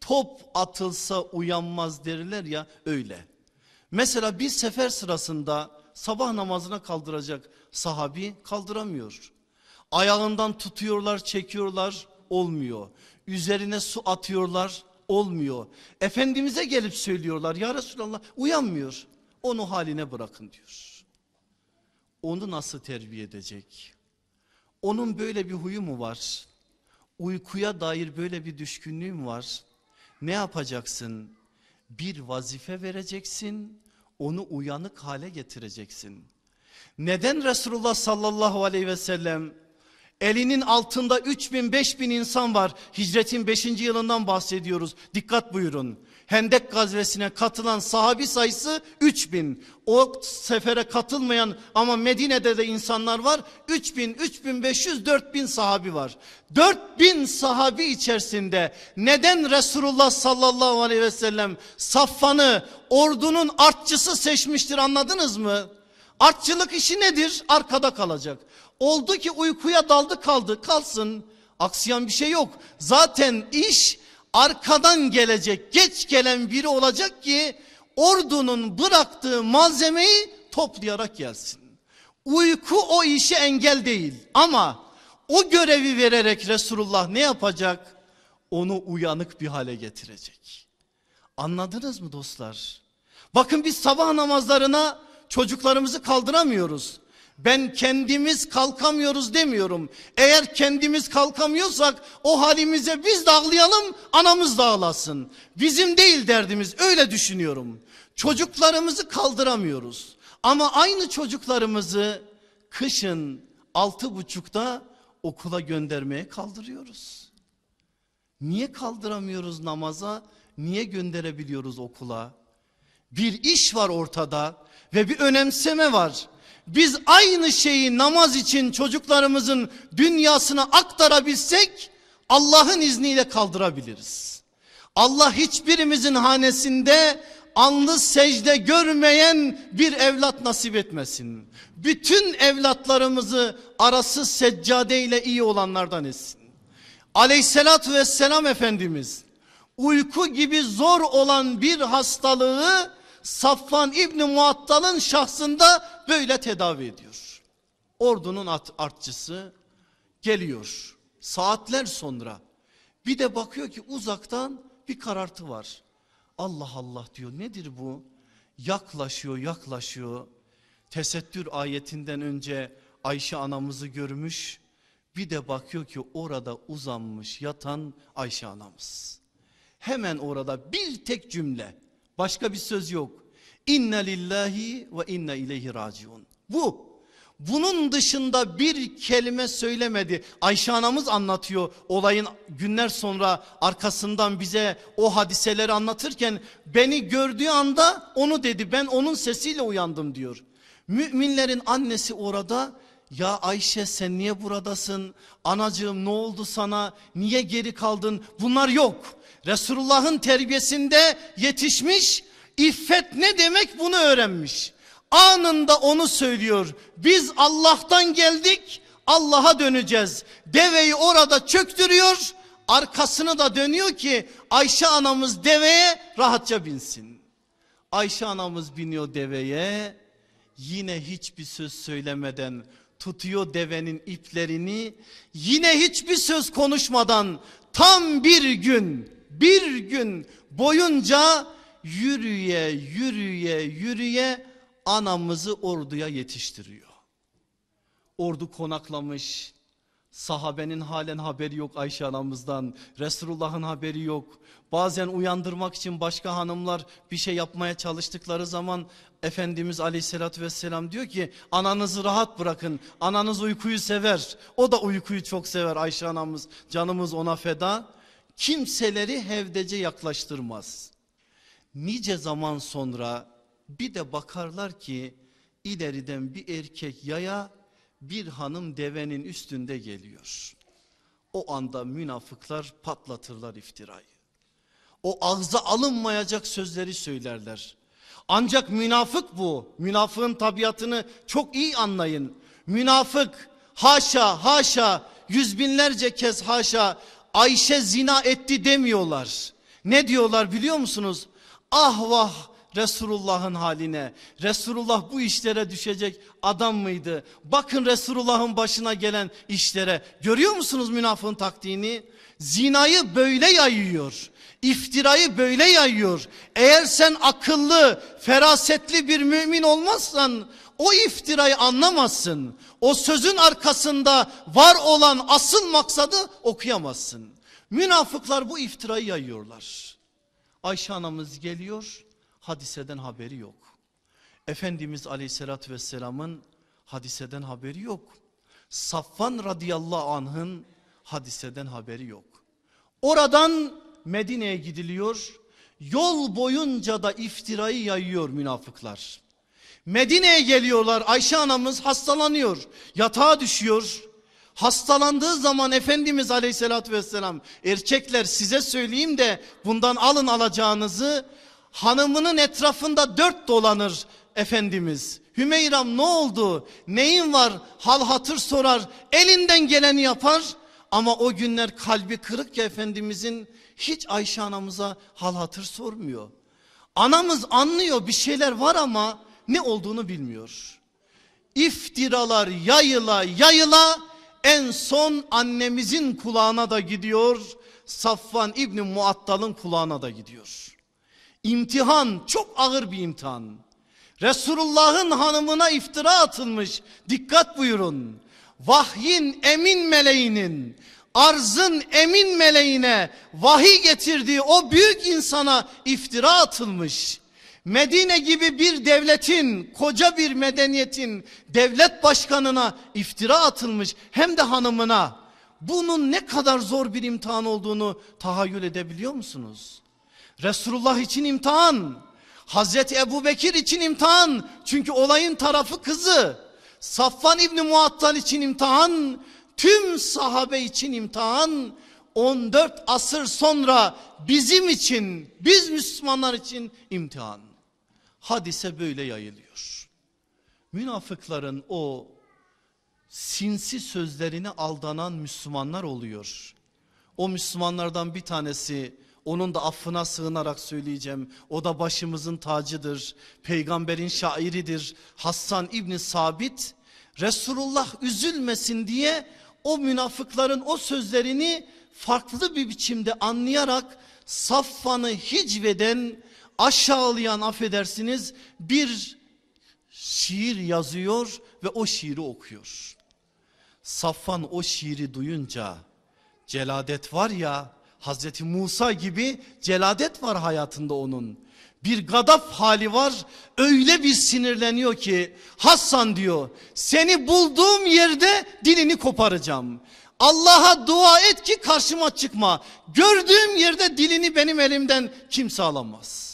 top atılsa uyanmaz derler ya öyle. Mesela bir sefer sırasında sabah namazına kaldıracak sahabi kaldıramıyor. Ayağından tutuyorlar çekiyorlar olmuyor. Üzerine su atıyorlar olmuyor. Efendimiz'e gelip söylüyorlar ya Resulallah uyanmıyor. Onu haline bırakın diyor. Onu nasıl terbiye edecek? Onun böyle bir huyu mu var? Uykuya dair böyle bir düşkünlüğüm var. Ne yapacaksın? Bir vazife vereceksin, onu uyanık hale getireceksin. Neden Resulullah sallallahu aleyhi ve sellem elinin altında 3000 5000 insan var. Hicretin 5. yılından bahsediyoruz. Dikkat buyurun. Hendek gazvesine katılan sahabi sayısı 3000. O sefere katılmayan ama Medine'de de insanlar var. 3000, 3500, 4000 sahabi var. 4000 sahabi içerisinde neden Resulullah sallallahu aleyhi ve sellem Saffan'ı ordunun artçısı seçmiştir anladınız mı? Artçılık işi nedir? Arkada kalacak. Oldu ki uykuya daldı kaldı kalsın. Aksayan bir şey yok. Zaten iş arkadan gelecek geç gelen biri olacak ki ordunun bıraktığı malzemeyi toplayarak gelsin. Uyku o işe engel değil ama o görevi vererek Resulullah ne yapacak? Onu uyanık bir hale getirecek. Anladınız mı dostlar? Bakın biz sabah namazlarına çocuklarımızı kaldıramıyoruz. Ben kendimiz kalkamıyoruz demiyorum. Eğer kendimiz kalkamıyorsak o halimize biz de ağlayalım anamız da ağlasın. Bizim değil derdimiz öyle düşünüyorum. Çocuklarımızı kaldıramıyoruz. Ama aynı çocuklarımızı kışın altı buçukta okula göndermeye kaldırıyoruz. Niye kaldıramıyoruz namaza? Niye gönderebiliyoruz okula? Bir iş var ortada ve bir önemseme var. Biz aynı şeyi namaz için çocuklarımızın dünyasına aktarabilsek Allah'ın izniyle kaldırabiliriz. Allah hiçbirimizin hanesinde anlı secde görmeyen bir evlat nasip etmesin. Bütün evlatlarımızı arası seccade ile iyi olanlardan etsin. Aleyhissalatü vesselam Efendimiz uyku gibi zor olan bir hastalığı Safvan İbni Muattal'ın şahsında böyle tedavi ediyor. Ordunun at, artçısı geliyor saatler sonra bir de bakıyor ki uzaktan bir karartı var. Allah Allah diyor nedir bu? Yaklaşıyor yaklaşıyor. Tesettür ayetinden önce Ayşe anamızı görmüş. Bir de bakıyor ki orada uzanmış yatan Ayşe anamız. Hemen orada bir tek cümle başka bir söz yok. İnne lillahi ve inne ileyhi raciun. Bu. Bunun dışında bir kelime söylemedi. Ayşe anamız anlatıyor olayın günler sonra arkasından bize o hadiseleri anlatırken beni gördüğü anda onu dedi ben onun sesiyle uyandım diyor. Müminlerin annesi orada ya Ayşe sen niye buradasın? Anacığım ne oldu sana? Niye geri kaldın? Bunlar yok. Resulullah'ın terbiyesinde yetişmiş. İffet ne demek bunu öğrenmiş. Anında onu söylüyor. Biz Allah'tan geldik, Allah'a döneceğiz. Deveyi orada çöktürüyor, arkasını da dönüyor ki Ayşe anamız deveye rahatça binsin. Ayşe anamız biniyor deveye, yine hiçbir söz söylemeden tutuyor devenin iplerini, yine hiçbir söz konuşmadan tam bir gün, bir gün boyunca yürüye yürüye yürüye anamızı orduya yetiştiriyor. ordu konaklamış. Sahabenin halen haberi yok Ayşe anamızdan. Resulullah'ın haberi yok. Bazen uyandırmak için başka hanımlar bir şey yapmaya çalıştıkları zaman Efendimiz aleyhissalatü vesselam diyor ki ananızı rahat bırakın. Ananız uykuyu sever. O da uykuyu çok sever Ayşe anamız. Canımız ona feda. Kimseleri hevdece yaklaştırmaz. Nice zaman sonra bir de bakarlar ki ileriden bir erkek yaya bir hanım devenin üstünde geliyor. O anda münafıklar patlatırlar iftirayı. O ağza alınmayacak sözleri söylerler. Ancak münafık bu. Münafığın tabiatını çok iyi anlayın. Münafık haşa haşa yüz binlerce kez haşa Ayşe zina etti demiyorlar. Ne diyorlar biliyor musunuz? Ah vah Resulullah'ın haline. Resulullah bu işlere düşecek adam mıydı? Bakın Resulullah'ın başına gelen işlere. Görüyor musunuz münafığın taktiğini? Zinayı böyle yayıyor. İftirayı böyle yayıyor. Eğer sen akıllı, ferasetli bir mümin olmazsan o iftirayı anlamazsın. O sözün arkasında var olan asıl maksadı okuyamazsın. Münafıklar bu iftirayı yayıyorlar. Ayşe anamız geliyor hadiseden haberi yok. Efendimiz aleyhissalatü vesselamın hadiseden haberi yok. Safvan radıyallahu anh'ın hadiseden haberi yok. Oradan Medine'ye gidiliyor. Yol boyunca da iftirayı yayıyor münafıklar. Medine'ye geliyorlar. Ayşe anamız hastalanıyor. Yatağa düşüyor. Hastalandığı zaman Efendimiz aleyhissalatü vesselam erkekler size söyleyeyim de bundan alın alacağınızı hanımının etrafında dört dolanır Efendimiz. Hümeyram ne oldu? Neyin var? Hal hatır sorar. Elinden geleni yapar. Ama o günler kalbi kırık ya Efendimizin hiç Ayşe anamıza hal hatır sormuyor. Anamız anlıyor bir şeyler var ama ne olduğunu bilmiyor. İftiralar yayıla yayıla en son annemizin kulağına da gidiyor. Safvan İbni Muattal'ın kulağına da gidiyor. İmtihan çok ağır bir imtihan. Resulullah'ın hanımına iftira atılmış. Dikkat buyurun. Vahyin emin meleğinin arzın emin meleğine vahiy getirdiği o büyük insana iftira atılmış. Medine gibi bir devletin, koca bir medeniyetin devlet başkanına iftira atılmış hem de hanımına. Bunun ne kadar zor bir imtihan olduğunu tahayyül edebiliyor musunuz? Resulullah için imtihan. Hazreti Ebu Bekir için imtihan. Çünkü olayın tarafı kızı. Safvan İbni Muattal için imtihan. Tüm sahabe için imtihan. 14 asır sonra bizim için, biz Müslümanlar için imtihan. Hadise böyle yayılıyor. Münafıkların o sinsi sözlerine aldanan Müslümanlar oluyor. O Müslümanlardan bir tanesi onun da affına sığınarak söyleyeceğim. O da başımızın tacıdır. Peygamberin şairidir. Hassan İbni Sabit Resulullah üzülmesin diye o münafıkların o sözlerini farklı bir biçimde anlayarak Safvan'ı hicveden aşağılayan affedersiniz bir şiir yazıyor ve o şiiri okuyor. Safvan o şiiri duyunca celadet var ya Hazreti Musa gibi celadet var hayatında onun. Bir gadaf hali var öyle bir sinirleniyor ki Hasan diyor seni bulduğum yerde dilini koparacağım. Allah'a dua et ki karşıma çıkma. Gördüğüm yerde dilini benim elimden kimse alamaz.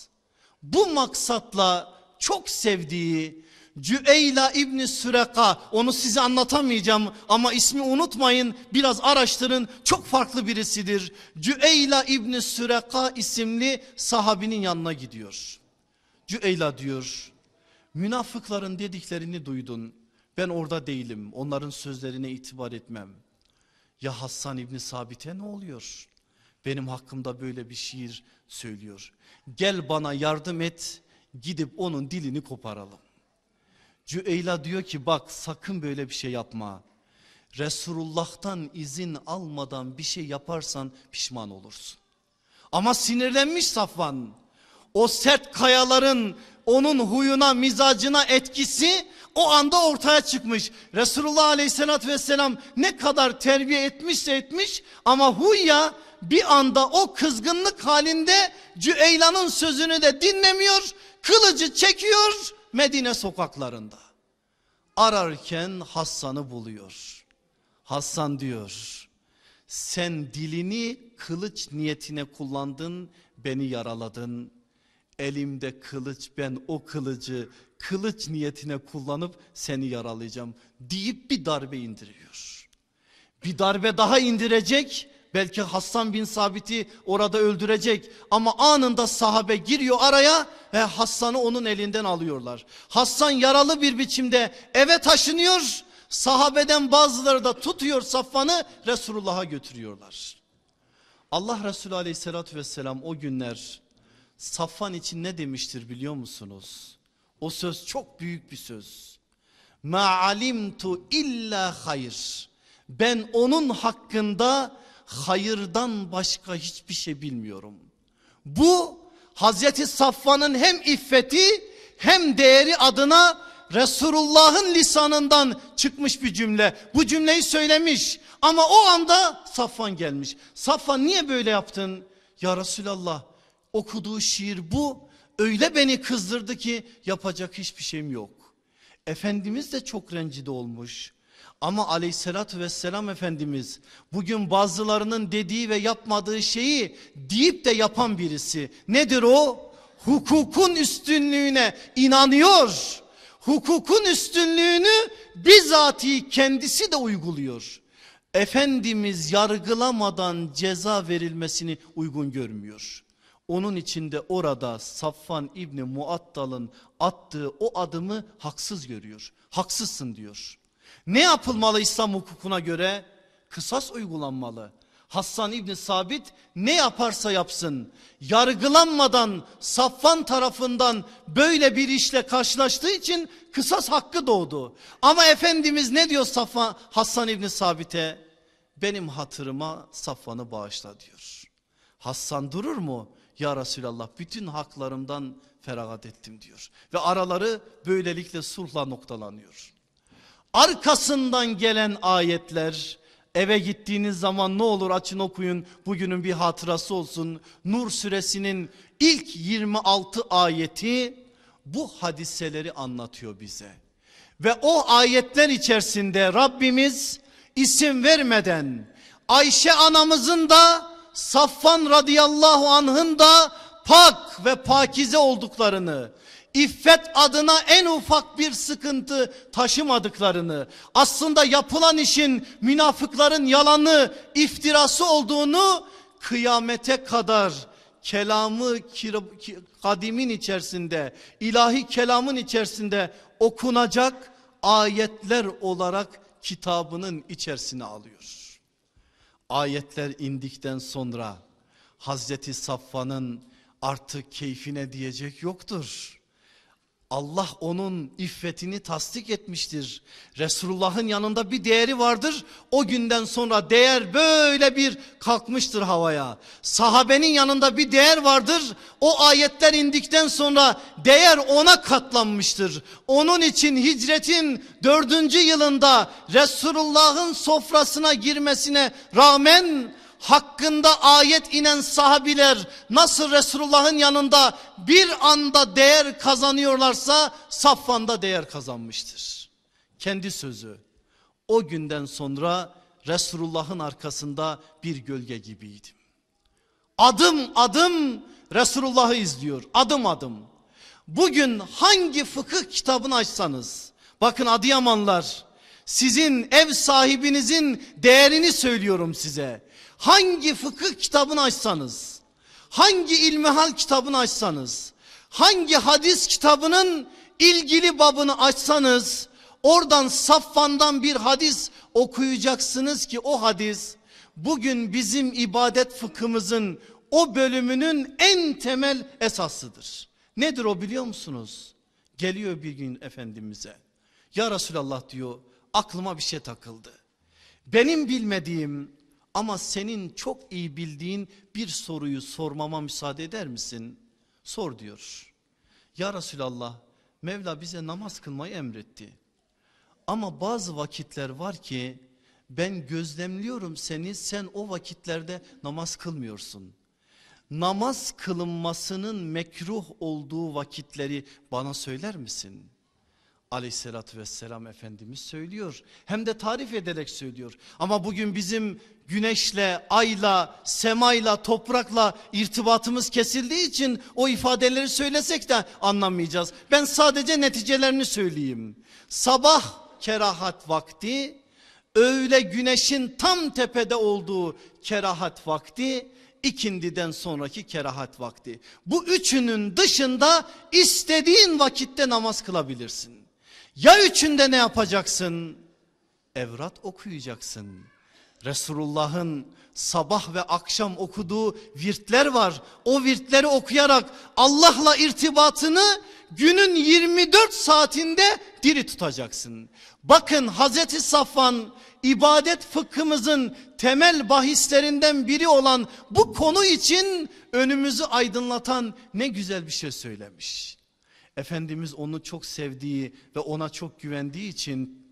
Bu maksatla çok sevdiği Cüeyla İbni Süreka onu size anlatamayacağım ama ismi unutmayın biraz araştırın çok farklı birisidir. Cüeyla İbni Süreka isimli sahabinin yanına gidiyor. Cüeyla diyor münafıkların dediklerini duydun ben orada değilim onların sözlerine itibar etmem. Ya Hassan İbni Sabit'e ne oluyor? Benim hakkımda böyle bir şiir söylüyor. Gel bana yardım et gidip onun dilini koparalım. Cüeyla diyor ki bak sakın böyle bir şey yapma. Resulullah'tan izin almadan bir şey yaparsan pişman olursun. Ama sinirlenmiş Safvan. o sert kayaların onun huyuna mizacına etkisi o anda ortaya çıkmış. Resulullah aleyhissalatü vesselam ne kadar terbiye etmişse etmiş ama huyya bir anda o kızgınlık halinde Cüeylan'ın sözünü de dinlemiyor. Kılıcı çekiyor Medine sokaklarında. Ararken Hassan'ı buluyor. Hassan diyor sen dilini kılıç niyetine kullandın beni yaraladın. Elimde kılıç ben o kılıcı kılıç niyetine kullanıp seni yaralayacağım deyip bir darbe indiriyor. Bir darbe daha indirecek belki Hassan bin Sabit'i orada öldürecek ama anında sahabe giriyor araya ve Hassan'ı onun elinden alıyorlar. Hassan yaralı bir biçimde eve taşınıyor sahabeden bazıları da tutuyor Safvan'ı Resulullah'a götürüyorlar. Allah Resulü aleyhissalatü vesselam o günler Safvan için ne demiştir biliyor musunuz? O söz çok büyük bir söz. Ma alimtu illa hayır. Ben onun hakkında hayırdan başka hiçbir şey bilmiyorum. Bu Hazreti Safvan'ın hem iffeti hem değeri adına Resulullah'ın lisanından çıkmış bir cümle. Bu cümleyi söylemiş ama o anda Safvan gelmiş. Safvan niye böyle yaptın? Ya Resulallah okuduğu şiir bu. Öyle beni kızdırdı ki yapacak hiçbir şeyim yok. Efendimiz de çok rencide olmuş. Ama aleyhissalatü vesselam Efendimiz bugün bazılarının dediği ve yapmadığı şeyi deyip de yapan birisi. Nedir o? Hukukun üstünlüğüne inanıyor. Hukukun üstünlüğünü bizatihi kendisi de uyguluyor. Efendimiz yargılamadan ceza verilmesini uygun görmüyor. Onun içinde orada Safvan İbni Muattal'ın attığı o adımı haksız görüyor. Haksızsın diyor. Ne yapılmalı İslam hukukuna göre? Kısas uygulanmalı. Hassan İbni Sabit ne yaparsa yapsın yargılanmadan Safvan tarafından böyle bir işle karşılaştığı için kısas hakkı doğdu. Ama Efendimiz ne diyor Safvan, Hassan İbni Sabit'e? Benim hatırıma Safvan'ı bağışla diyor. Hassan durur mu? Ya Resulallah bütün haklarımdan feragat ettim diyor. Ve araları böylelikle sulhla noktalanıyor. Arkasından gelen ayetler eve gittiğiniz zaman ne olur açın okuyun bugünün bir hatırası olsun. Nur suresinin ilk 26 ayeti bu hadiseleri anlatıyor bize. Ve o ayetler içerisinde Rabbimiz isim vermeden Ayşe anamızın da Safvan radıyallahu anh'ın da pak ve pakize olduklarını İffet adına en ufak bir sıkıntı taşımadıklarını, aslında yapılan işin münafıkların yalanı, iftirası olduğunu kıyamete kadar kelamı kadimin içerisinde, ilahi kelamın içerisinde okunacak ayetler olarak kitabının içerisine alıyor. Ayetler indikten sonra Hazreti Safvan'ın artık keyfine diyecek yoktur. Allah onun iffetini tasdik etmiştir. Resulullah'ın yanında bir değeri vardır. O günden sonra değer böyle bir kalkmıştır havaya. Sahabenin yanında bir değer vardır. O ayetler indikten sonra değer ona katlanmıştır. Onun için hicretin dördüncü yılında Resulullah'ın sofrasına girmesine rağmen hakkında ayet inen sahabiler nasıl Resulullah'ın yanında bir anda değer kazanıyorlarsa Safvan'da değer kazanmıştır. Kendi sözü o günden sonra Resulullah'ın arkasında bir gölge gibiydim. Adım adım Resulullah'ı izliyor adım adım. Bugün hangi fıkıh kitabını açsanız bakın Adıyamanlar sizin ev sahibinizin değerini söylüyorum size hangi fıkıh kitabını açsanız, hangi ilmihal kitabını açsanız, hangi hadis kitabının ilgili babını açsanız, oradan Safvan'dan bir hadis okuyacaksınız ki o hadis bugün bizim ibadet fıkhımızın o bölümünün en temel esasıdır. Nedir o biliyor musunuz? Geliyor bir gün Efendimiz'e. Ya Resulallah diyor aklıma bir şey takıldı. Benim bilmediğim ama senin çok iyi bildiğin bir soruyu sormama müsaade eder misin? Sor diyor. Ya Resulallah Mevla bize namaz kılmayı emretti. Ama bazı vakitler var ki ben gözlemliyorum seni sen o vakitlerde namaz kılmıyorsun. Namaz kılınmasının mekruh olduğu vakitleri bana söyler misin? Aleyhissalatü vesselam Efendimiz söylüyor. Hem de tarif ederek söylüyor. Ama bugün bizim güneşle, ayla, semayla, toprakla irtibatımız kesildiği için o ifadeleri söylesek de anlamayacağız. Ben sadece neticelerini söyleyeyim. Sabah kerahat vakti, öğle güneşin tam tepede olduğu kerahat vakti, ikindiden sonraki kerahat vakti. Bu üçünün dışında istediğin vakitte namaz kılabilirsin. Ya üçünde ne yapacaksın? Evrat okuyacaksın. Resulullah'ın sabah ve akşam okuduğu virtler var. O virtleri okuyarak Allah'la irtibatını günün 24 saatinde diri tutacaksın. Bakın Hazreti Safvan ibadet fıkhımızın temel bahislerinden biri olan bu konu için önümüzü aydınlatan ne güzel bir şey söylemiş. Efendimiz onu çok sevdiği ve ona çok güvendiği için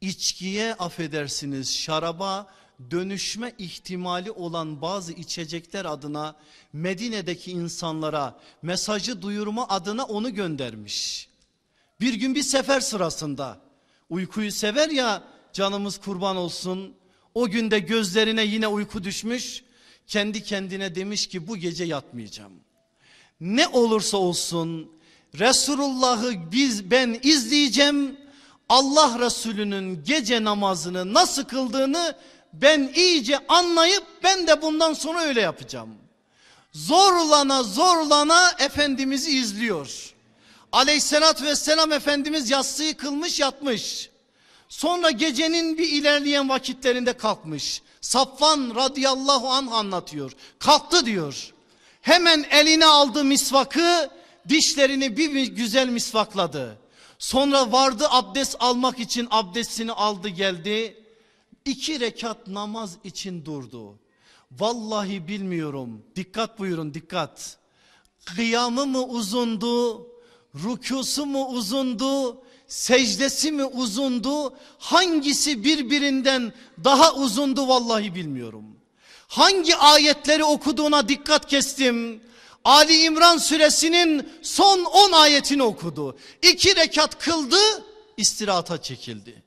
içkiye affedersiniz şaraba dönüşme ihtimali olan bazı içecekler adına Medine'deki insanlara mesajı duyurma adına onu göndermiş. Bir gün bir sefer sırasında uykuyu sever ya canımız kurban olsun. O günde gözlerine yine uyku düşmüş. Kendi kendine demiş ki bu gece yatmayacağım. Ne olursa olsun Resulullah'ı biz ben izleyeceğim. Allah Resulü'nün gece namazını nasıl kıldığını ben iyice anlayıp ben de bundan sonra öyle yapacağım. Zorlana zorlana Efendimiz'i izliyor. Aleyhissalatü vesselam Efendimiz yatsıyı kılmış yatmış. Sonra gecenin bir ilerleyen vakitlerinde kalkmış. Safvan radıyallahu anh anlatıyor. Kalktı diyor. Hemen eline aldı misvakı dişlerini bir güzel misvakladı. Sonra vardı abdest almak için abdestini aldı geldi. İki rekat namaz için durdu. Vallahi bilmiyorum. Dikkat buyurun dikkat. Kıyamı mı uzundu? Rükusu mu uzundu? Secdesi mi uzundu? Hangisi birbirinden daha uzundu vallahi bilmiyorum. Hangi ayetleri okuduğuna dikkat kestim. Ali İmran suresinin son 10 ayetini okudu. İki rekat kıldı istirahata çekildi.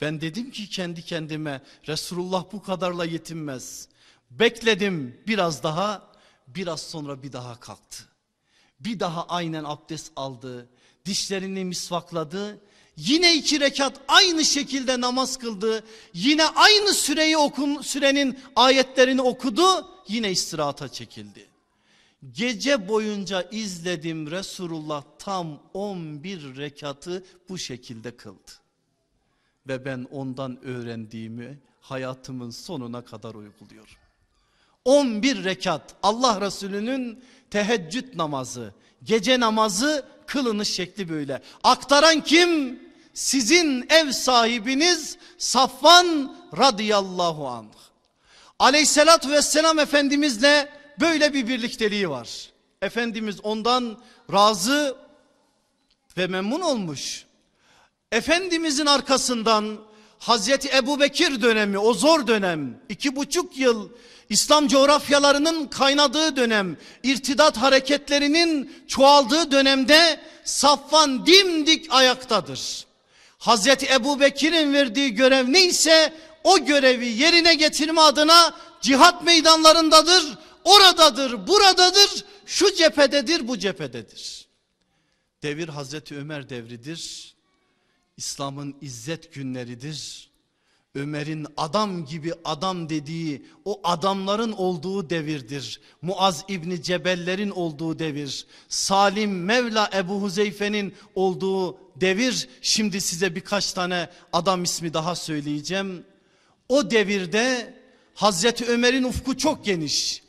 Ben dedim ki kendi kendime Resulullah bu kadarla yetinmez. Bekledim biraz daha biraz sonra bir daha kalktı. Bir daha aynen abdest aldı. Dişlerini misvakladı. Yine iki rekat aynı şekilde namaz kıldı. Yine aynı süreyi okun, sürenin ayetlerini okudu. Yine istirahata çekildi. Gece boyunca izledim Resulullah tam 11 rekatı bu şekilde kıldı. Ve ben ondan öğrendiğimi hayatımın sonuna kadar uyguluyorum. 11 rekat Allah Resulü'nün teheccüd namazı, gece namazı kılınış şekli böyle. Aktaran kim? Sizin ev sahibiniz Safvan radıyallahu anh. Aleyhissalatü vesselam Efendimizle böyle bir birlikteliği var. Efendimiz ondan razı ve memnun olmuş. Efendimizin arkasından Hazreti Ebu Bekir dönemi o zor dönem iki buçuk yıl İslam coğrafyalarının kaynadığı dönem irtidat hareketlerinin çoğaldığı dönemde Safvan dimdik ayaktadır. Hazreti Ebu Bekir'in verdiği görev neyse o görevi yerine getirme adına cihat meydanlarındadır oradadır, buradadır, şu cephededir, bu cephededir. Devir Hazreti Ömer devridir. İslam'ın izzet günleridir. Ömer'in adam gibi adam dediği o adamların olduğu devirdir. Muaz İbni Cebeller'in olduğu devir. Salim Mevla Ebu Huzeyfe'nin olduğu devir. Şimdi size birkaç tane adam ismi daha söyleyeceğim. O devirde Hazreti Ömer'in ufku çok geniş.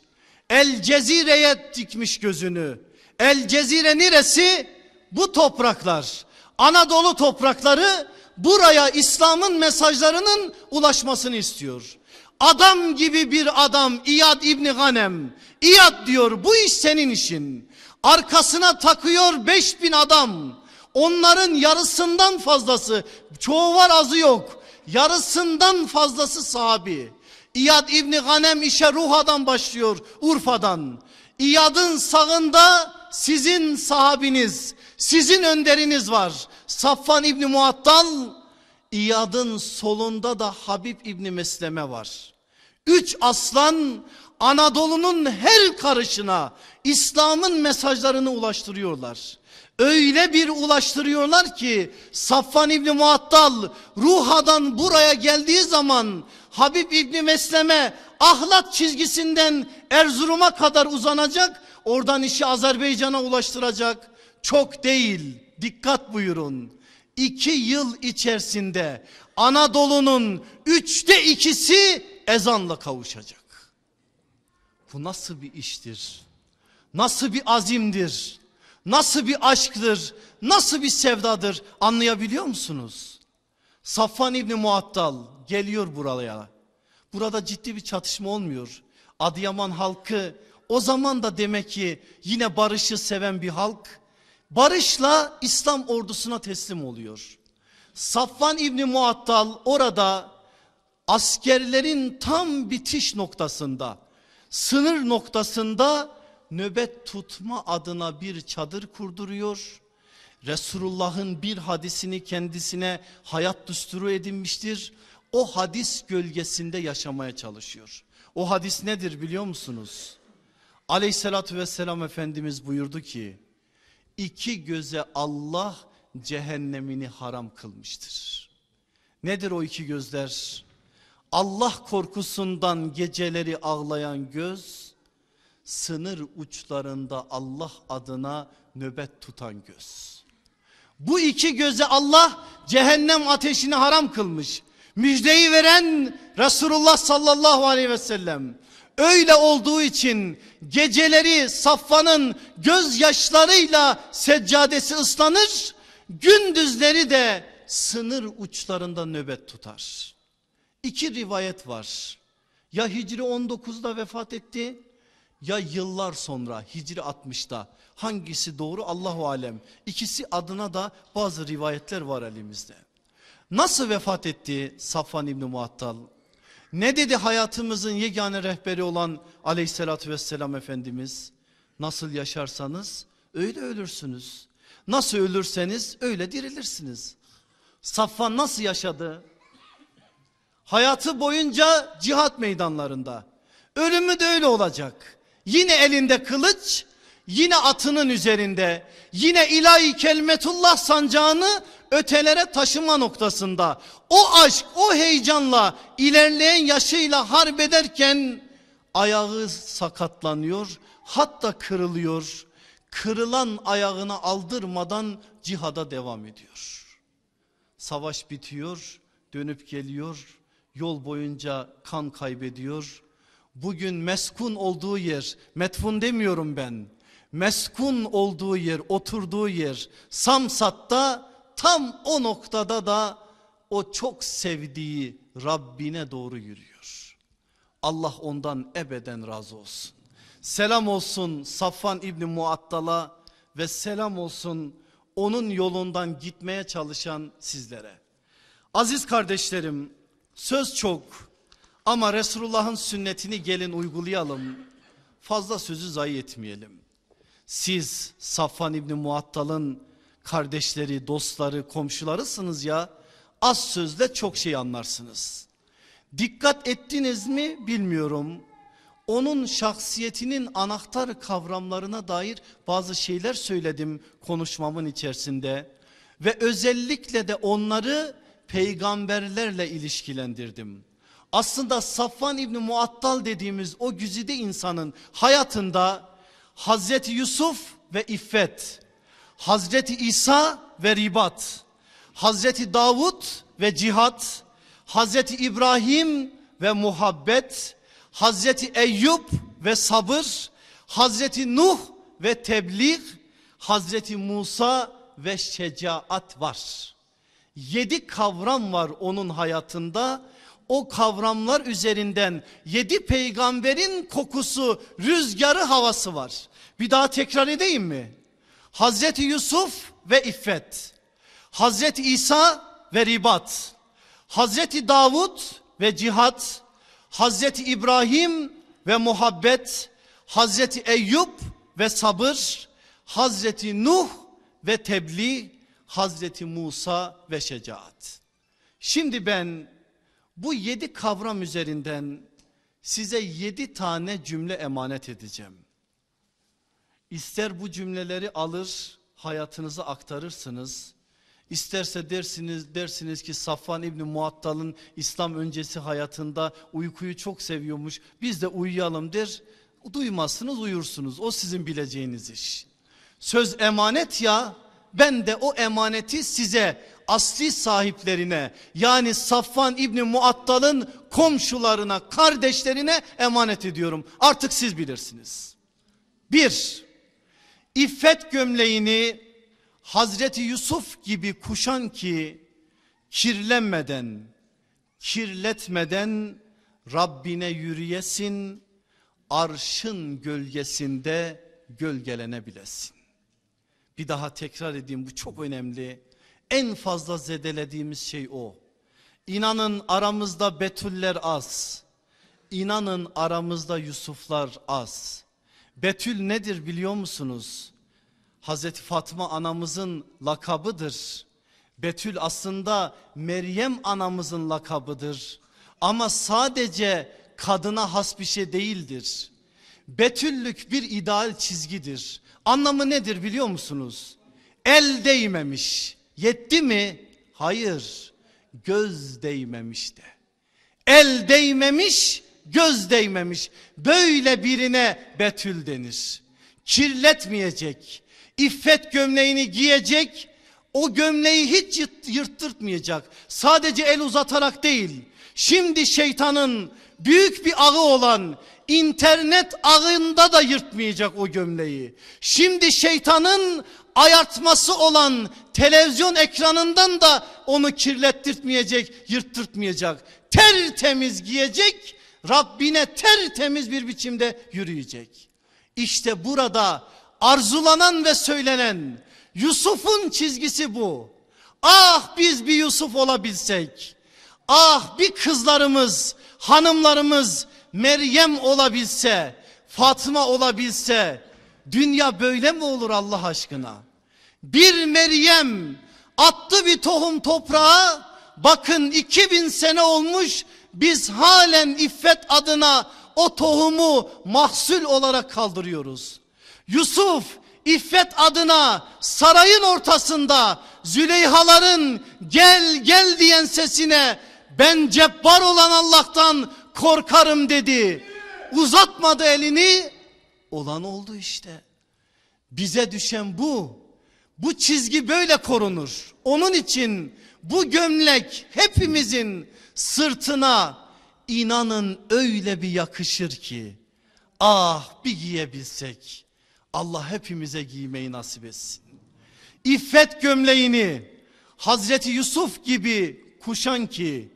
El Cezire'ye dikmiş gözünü. El Cezire neresi? Bu topraklar. Anadolu toprakları buraya İslam'ın mesajlarının ulaşmasını istiyor. Adam gibi bir adam İyad İbni Ganem. İyad diyor bu iş senin işin. Arkasına takıyor 5000 adam. Onların yarısından fazlası çoğu var azı yok. Yarısından fazlası sahabi. İyad İbni Ganem işe Ruha'dan başlıyor Urfa'dan. İyad'ın sağında sizin sahabiniz, sizin önderiniz var. Safvan İbni Muattal, İyad'ın solunda da Habib İbni Mesleme var. Üç aslan Anadolu'nun her karışına İslam'ın mesajlarını ulaştırıyorlar. Öyle bir ulaştırıyorlar ki Safvan İbni Muattal Ruha'dan buraya geldiği zaman Habib İbni Mesleme ahlak çizgisinden Erzurum'a kadar uzanacak. Oradan işi Azerbaycan'a ulaştıracak. Çok değil dikkat buyurun. İki yıl içerisinde Anadolu'nun üçte ikisi ezanla kavuşacak. Bu nasıl bir iştir? Nasıl bir azimdir? Nasıl bir aşktır? Nasıl bir sevdadır? Anlayabiliyor musunuz? Safvan İbni Muattal geliyor buraya. Burada ciddi bir çatışma olmuyor. Adıyaman halkı o zaman da demek ki yine barışı seven bir halk. Barışla İslam ordusuna teslim oluyor. Safvan İbni Muattal orada askerlerin tam bitiş noktasında, sınır noktasında nöbet tutma adına bir çadır kurduruyor. Resulullah'ın bir hadisini kendisine hayat düsturu edinmiştir. O hadis gölgesinde yaşamaya çalışıyor. O hadis nedir biliyor musunuz? Aleyhissalatü vesselam Efendimiz buyurdu ki iki göze Allah cehennemini haram kılmıştır. Nedir o iki gözler? Allah korkusundan geceleri ağlayan göz, sınır uçlarında Allah adına nöbet tutan göz. Bu iki göze Allah cehennem ateşini haram kılmış. Müjdeyi veren Resulullah sallallahu aleyhi ve sellem. Öyle olduğu için geceleri Safvan'ın gözyaşlarıyla seccadesi ıslanır. Gündüzleri de sınır uçlarında nöbet tutar. İki rivayet var. Ya Hicri 19'da vefat etti ya yıllar sonra Hicri 60'da hangisi doğru Allahu alem. İkisi adına da bazı rivayetler var elimizde. Nasıl vefat etti Safvan İbni Muattal? Ne dedi hayatımızın yegane rehberi olan aleyhissalatü vesselam Efendimiz? Nasıl yaşarsanız öyle ölürsünüz. Nasıl ölürseniz öyle dirilirsiniz. Safvan nasıl yaşadı? Hayatı boyunca cihat meydanlarında. Ölümü de öyle olacak. Yine elinde kılıç, yine atının üzerinde, yine ilahi kelimetullah sancağını ötelere taşıma noktasında. O aşk, o heyecanla ilerleyen yaşıyla harp ederken ayağı sakatlanıyor, hatta kırılıyor. Kırılan ayağını aldırmadan cihada devam ediyor. Savaş bitiyor, dönüp geliyor, yol boyunca kan kaybediyor. Bugün meskun olduğu yer, metfun demiyorum ben. Meskun olduğu yer, oturduğu yer Samsat'ta tam o noktada da o çok sevdiği Rabbine doğru yürüyor. Allah ondan ebeden razı olsun. Selam olsun Safvan İbni Muattal'a ve selam olsun onun yolundan gitmeye çalışan sizlere. Aziz kardeşlerim söz çok ama Resulullah'ın sünnetini gelin uygulayalım. Fazla sözü zayi etmeyelim. Siz Safvan İbni Muattal'ın kardeşleri, dostları, komşularısınız ya. Az sözle çok şey anlarsınız. Dikkat ettiniz mi bilmiyorum. Onun şahsiyetinin anahtar kavramlarına dair bazı şeyler söyledim konuşmamın içerisinde. Ve özellikle de onları peygamberlerle ilişkilendirdim. Aslında Safvan İbni Muattal dediğimiz o güzide insanın hayatında Hazreti Yusuf ve İffet, Hazreti İsa ve ribat, Hazreti Davud ve cihat, Hazreti İbrahim ve muhabbet, Hazreti Eyüp ve sabır, Hazreti Nuh ve tebliğ, Hazreti Musa ve şecaat var. Yedi kavram var onun hayatında. O kavramlar üzerinden yedi peygamberin kokusu, rüzgarı, havası var. Bir daha tekrar edeyim mi? Hazreti Yusuf ve İffet. Hazreti İsa ve ribat. Hazreti Davud ve cihat. Hazreti İbrahim ve muhabbet. Hazreti Eyüp ve sabır. Hazreti Nuh ve tebliğ. Hazreti Musa ve şecaat. Şimdi ben bu yedi kavram üzerinden size yedi tane cümle emanet edeceğim. İster bu cümleleri alır hayatınıza aktarırsınız. İsterse dersiniz dersiniz ki Safvan İbni Muattal'ın İslam öncesi hayatında uykuyu çok seviyormuş. Biz de uyuyalım der. Duymazsınız uyursunuz. O sizin bileceğiniz iş. Söz emanet ya ben de o emaneti size asli sahiplerine yani Safvan İbni Muattal'ın komşularına kardeşlerine emanet ediyorum. Artık siz bilirsiniz. Bir, İffet gömleğini Hazreti Yusuf gibi kuşan ki kirlenmeden, kirletmeden Rabbine yürüyesin, arşın gölgesinde gölgelenebilesin. Bir daha tekrar edeyim bu çok önemli. En fazla zedelediğimiz şey o. İnanın aramızda Betüller az. İnanın aramızda Yusuflar az. Betül nedir biliyor musunuz? Hazreti Fatma anamızın lakabıdır. Betül aslında Meryem anamızın lakabıdır. Ama sadece kadına has bir şey değildir. Betüllük bir ideal çizgidir. Anlamı nedir biliyor musunuz? El değmemiş. Yetti mi? Hayır. Göz değmemiş de. El değmemiş, göz değmemiş. Böyle birine betül denir. Kirletmeyecek. İffet gömleğini giyecek. O gömleği hiç yırttırtmayacak. Sadece el uzatarak değil. Şimdi şeytanın büyük bir ağı olan internet ağında da yırtmayacak o gömleği. Şimdi şeytanın ayartması olan televizyon ekranından da onu kirlettirtmeyecek, yırttırtmayacak. Tertemiz giyecek, Rabbine tertemiz bir biçimde yürüyecek. İşte burada arzulanan ve söylenen Yusuf'un çizgisi bu. Ah biz bir Yusuf olabilsek. Ah bir kızlarımız, hanımlarımız Meryem olabilse, Fatma olabilse dünya böyle mi olur Allah aşkına? Bir Meryem attı bir tohum toprağa bakın 2000 sene olmuş biz halen iffet adına o tohumu mahsul olarak kaldırıyoruz. Yusuf iffet adına sarayın ortasında Züleyhaların gel gel diyen sesine ben cebbar olan Allah'tan korkarım dedi. Uzatmadı elini olan oldu işte. Bize düşen bu. Bu çizgi böyle korunur. Onun için bu gömlek hepimizin sırtına inanın öyle bir yakışır ki. Ah bir giyebilsek. Allah hepimize giymeyi nasip etsin. İffet gömleğini Hazreti Yusuf gibi kuşan ki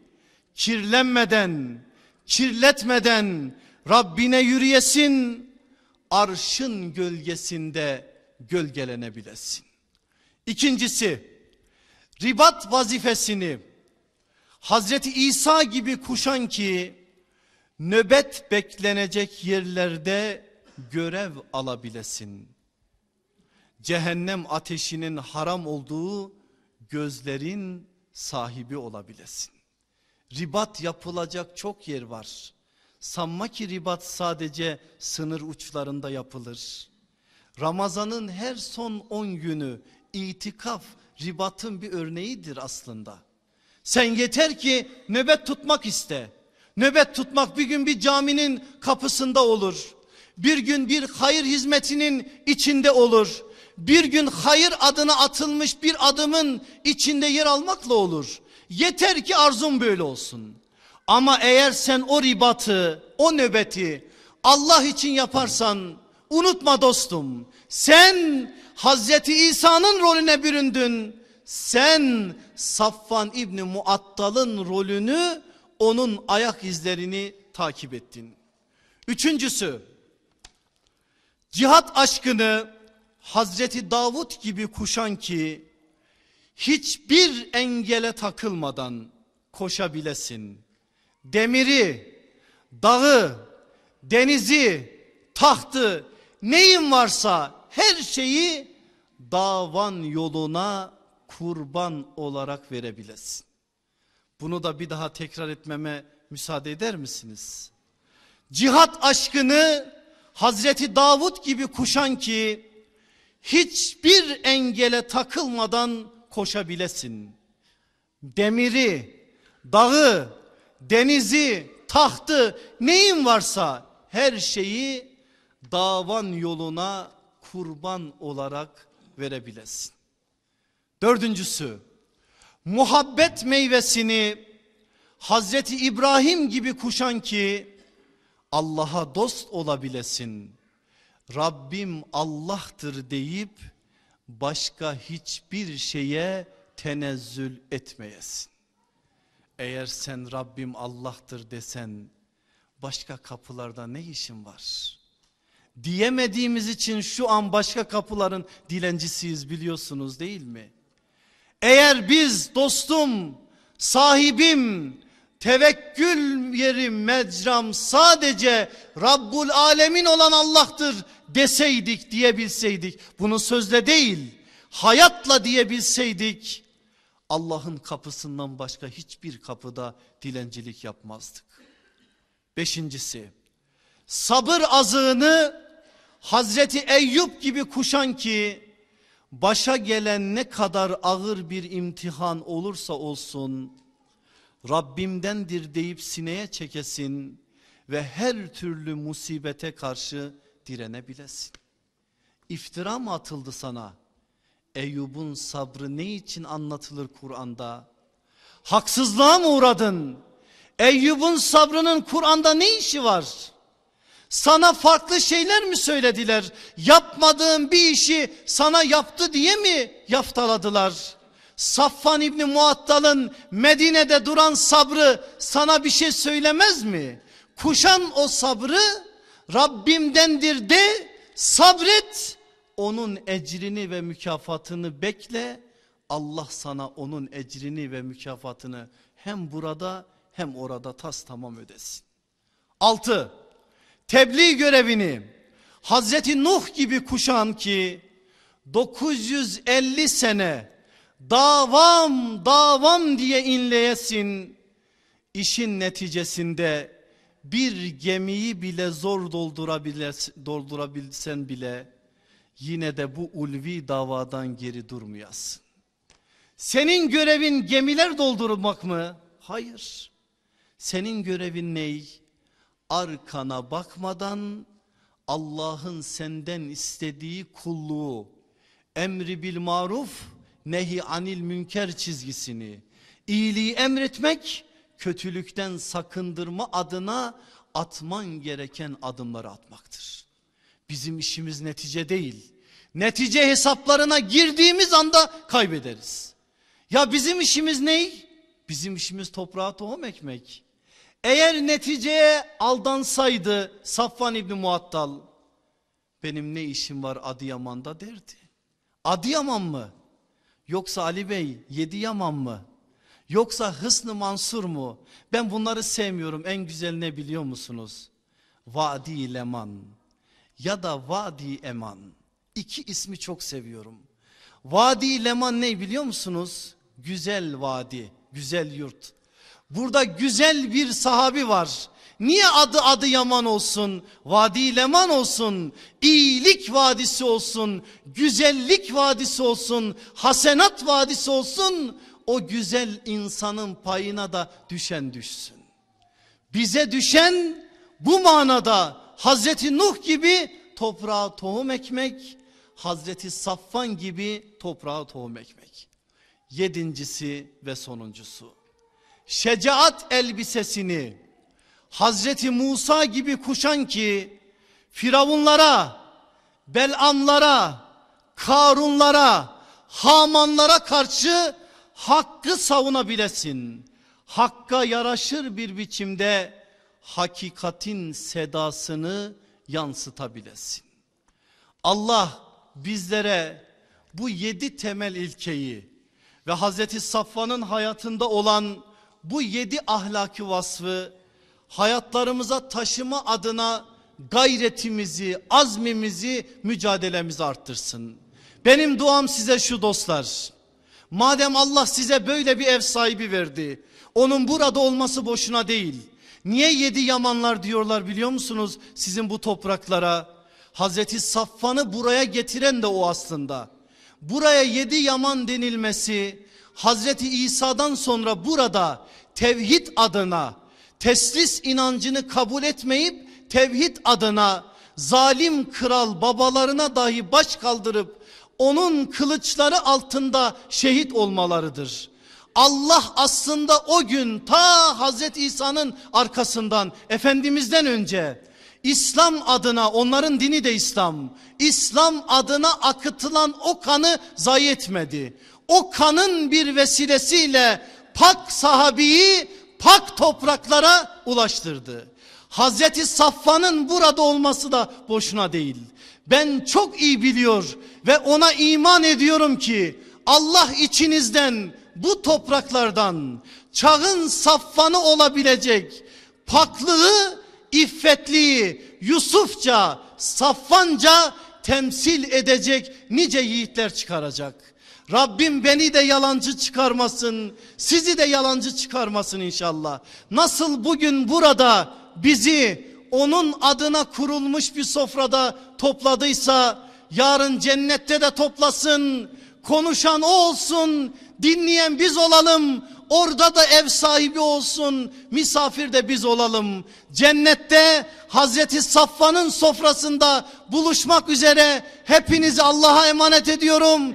kirlenmeden, kirletmeden Rabbine yürüyesin, arşın gölgesinde gölgelenebilesin. İkincisi, ribat vazifesini Hazreti İsa gibi kuşan ki nöbet beklenecek yerlerde görev alabilesin. Cehennem ateşinin haram olduğu gözlerin sahibi olabilesin. Ribat yapılacak çok yer var. Sanma ki ribat sadece sınır uçlarında yapılır. Ramazanın her son 10 günü itikaf ribatın bir örneğidir aslında. Sen yeter ki nöbet tutmak iste. Nöbet tutmak bir gün bir caminin kapısında olur. Bir gün bir hayır hizmetinin içinde olur. Bir gün hayır adına atılmış bir adımın içinde yer almakla olur. Yeter ki arzun böyle olsun. Ama eğer sen o ribatı, o nöbeti Allah için yaparsan unutma dostum. Sen Hazreti İsa'nın rolüne büründün. Sen Safvan İbni Muattal'ın rolünü onun ayak izlerini takip ettin. Üçüncüsü cihat aşkını Hazreti Davut gibi kuşan ki hiçbir engele takılmadan koşabilesin. Demiri, dağı, denizi, tahtı neyin varsa her şeyi davan yoluna kurban olarak verebilesin. Bunu da bir daha tekrar etmeme müsaade eder misiniz? Cihat aşkını Hazreti Davut gibi kuşan ki hiçbir engele takılmadan koşabilesin. Demiri, dağı, denizi, tahtı neyin varsa her şeyi davan yoluna kurban olarak verebilesin. Dördüncüsü muhabbet meyvesini Hazreti İbrahim gibi kuşan ki Allah'a dost olabilesin. Rabbim Allah'tır deyip başka hiçbir şeye tenezzül etmeyesin. Eğer sen Rabbim Allah'tır desen başka kapılarda ne işin var? Diyemediğimiz için şu an başka kapıların dilencisiyiz biliyorsunuz değil mi? Eğer biz dostum, sahibim, tevekkül yerim, mecram sadece Rabbul Alemin olan Allah'tır deseydik, diyebilseydik. Bunu sözle değil, hayatla diyebilseydik. Allah'ın kapısından başka hiçbir kapıda dilencilik yapmazdık. Beşincisi, sabır azığını Hazreti Eyüp gibi kuşan ki başa gelen ne kadar ağır bir imtihan olursa olsun Rabbimdendir deyip sineye çekesin ve her türlü musibete karşı direnebilesin. İftira mı atıldı sana? Eyyub'un sabrı ne için anlatılır Kur'an'da? Haksızlığa mı uğradın? Eyyub'un sabrının Kur'an'da ne işi var? Sana farklı şeyler mi söylediler? Yapmadığın bir işi sana yaptı diye mi yaftaladılar? Saffan İbni Muattal'ın Medine'de duran sabrı sana bir şey söylemez mi? Kuşan o sabrı Rabbimdendir de sabret. Onun ecrini ve mükafatını bekle. Allah sana onun ecrini ve mükafatını hem burada hem orada tas tamam ödesin. Altı, tebliğ görevini Hazreti Nuh gibi kuşan ki 950 sene davam davam diye inleyesin. İşin neticesinde bir gemiyi bile zor doldurabilsen bile yine de bu ulvi davadan geri durmayasın. Senin görevin gemiler doldurmak mı? Hayır. Senin görevin ney? Arkana bakmadan Allah'ın senden istediği kulluğu, emri bil maruf, nehi anil münker çizgisini, iyiliği emretmek, kötülükten sakındırma adına atman gereken adımları atmaktır. Bizim işimiz netice değil. Netice hesaplarına girdiğimiz anda kaybederiz. Ya bizim işimiz ne? Bizim işimiz toprağa tohum ekmek. Eğer neticeye aldansaydı Safvan İbni Muattal benim ne işim var Adıyaman'da derdi. Adıyaman mı? Yoksa Ali Bey Yediyaman mı? Yoksa Hısnı Mansur mu? Ben bunları sevmiyorum. En güzel ne biliyor musunuz? Vadi Leman ya da Vadi Eman. İki ismi çok seviyorum. Vadi Leman ne biliyor musunuz? Güzel vadi, güzel yurt. Burada güzel bir sahabi var. Niye adı adı Yaman olsun? Vadi Leman olsun. iyilik vadisi olsun. Güzellik vadisi olsun. Hasenat vadisi olsun. O güzel insanın payına da düşen düşsün. Bize düşen bu manada Hazreti Nuh gibi toprağa tohum ekmek, Hazreti Saffan gibi toprağa tohum ekmek. Yedincisi ve sonuncusu. Şecaat elbisesini Hazreti Musa gibi kuşan ki Firavunlara, Belamlara, Karunlara, Hamanlara karşı hakkı savunabilesin. hakka yaraşır bir biçimde hakikatin sedasını yansıtabilesin. Allah bizlere bu yedi temel ilkeyi ve Hazreti Safvan'ın hayatında olan bu yedi ahlaki vasfı hayatlarımıza taşıma adına gayretimizi, azmimizi, mücadelemizi arttırsın. Benim duam size şu dostlar. Madem Allah size böyle bir ev sahibi verdi. Onun burada olması boşuna değil. Niye yedi yamanlar diyorlar biliyor musunuz sizin bu topraklara? Hazreti Safvan'ı buraya getiren de o aslında. Buraya yedi yaman denilmesi Hazreti İsa'dan sonra burada tevhid adına teslis inancını kabul etmeyip tevhid adına zalim kral babalarına dahi baş kaldırıp onun kılıçları altında şehit olmalarıdır. Allah aslında o gün ta Hazreti İsa'nın arkasından Efendimiz'den önce İslam adına onların dini de İslam. İslam adına akıtılan o kanı zayi etmedi. O kanın bir vesilesiyle pak sahabiyi pak topraklara ulaştırdı. Hazreti Safvan'ın burada olması da boşuna değil. Ben çok iyi biliyor ve ona iman ediyorum ki Allah içinizden bu topraklardan çağın saffanı olabilecek paklığı, iffetliği Yusufça, saffanca temsil edecek nice yiğitler çıkaracak. Rabbim beni de yalancı çıkarmasın, sizi de yalancı çıkarmasın inşallah. Nasıl bugün burada bizi onun adına kurulmuş bir sofrada topladıysa yarın cennette de toplasın. Konuşan o olsun, dinleyen biz olalım. Orada da ev sahibi olsun, misafir de biz olalım. Cennette Hazreti Safvan'ın sofrasında buluşmak üzere hepinizi Allah'a emanet ediyorum.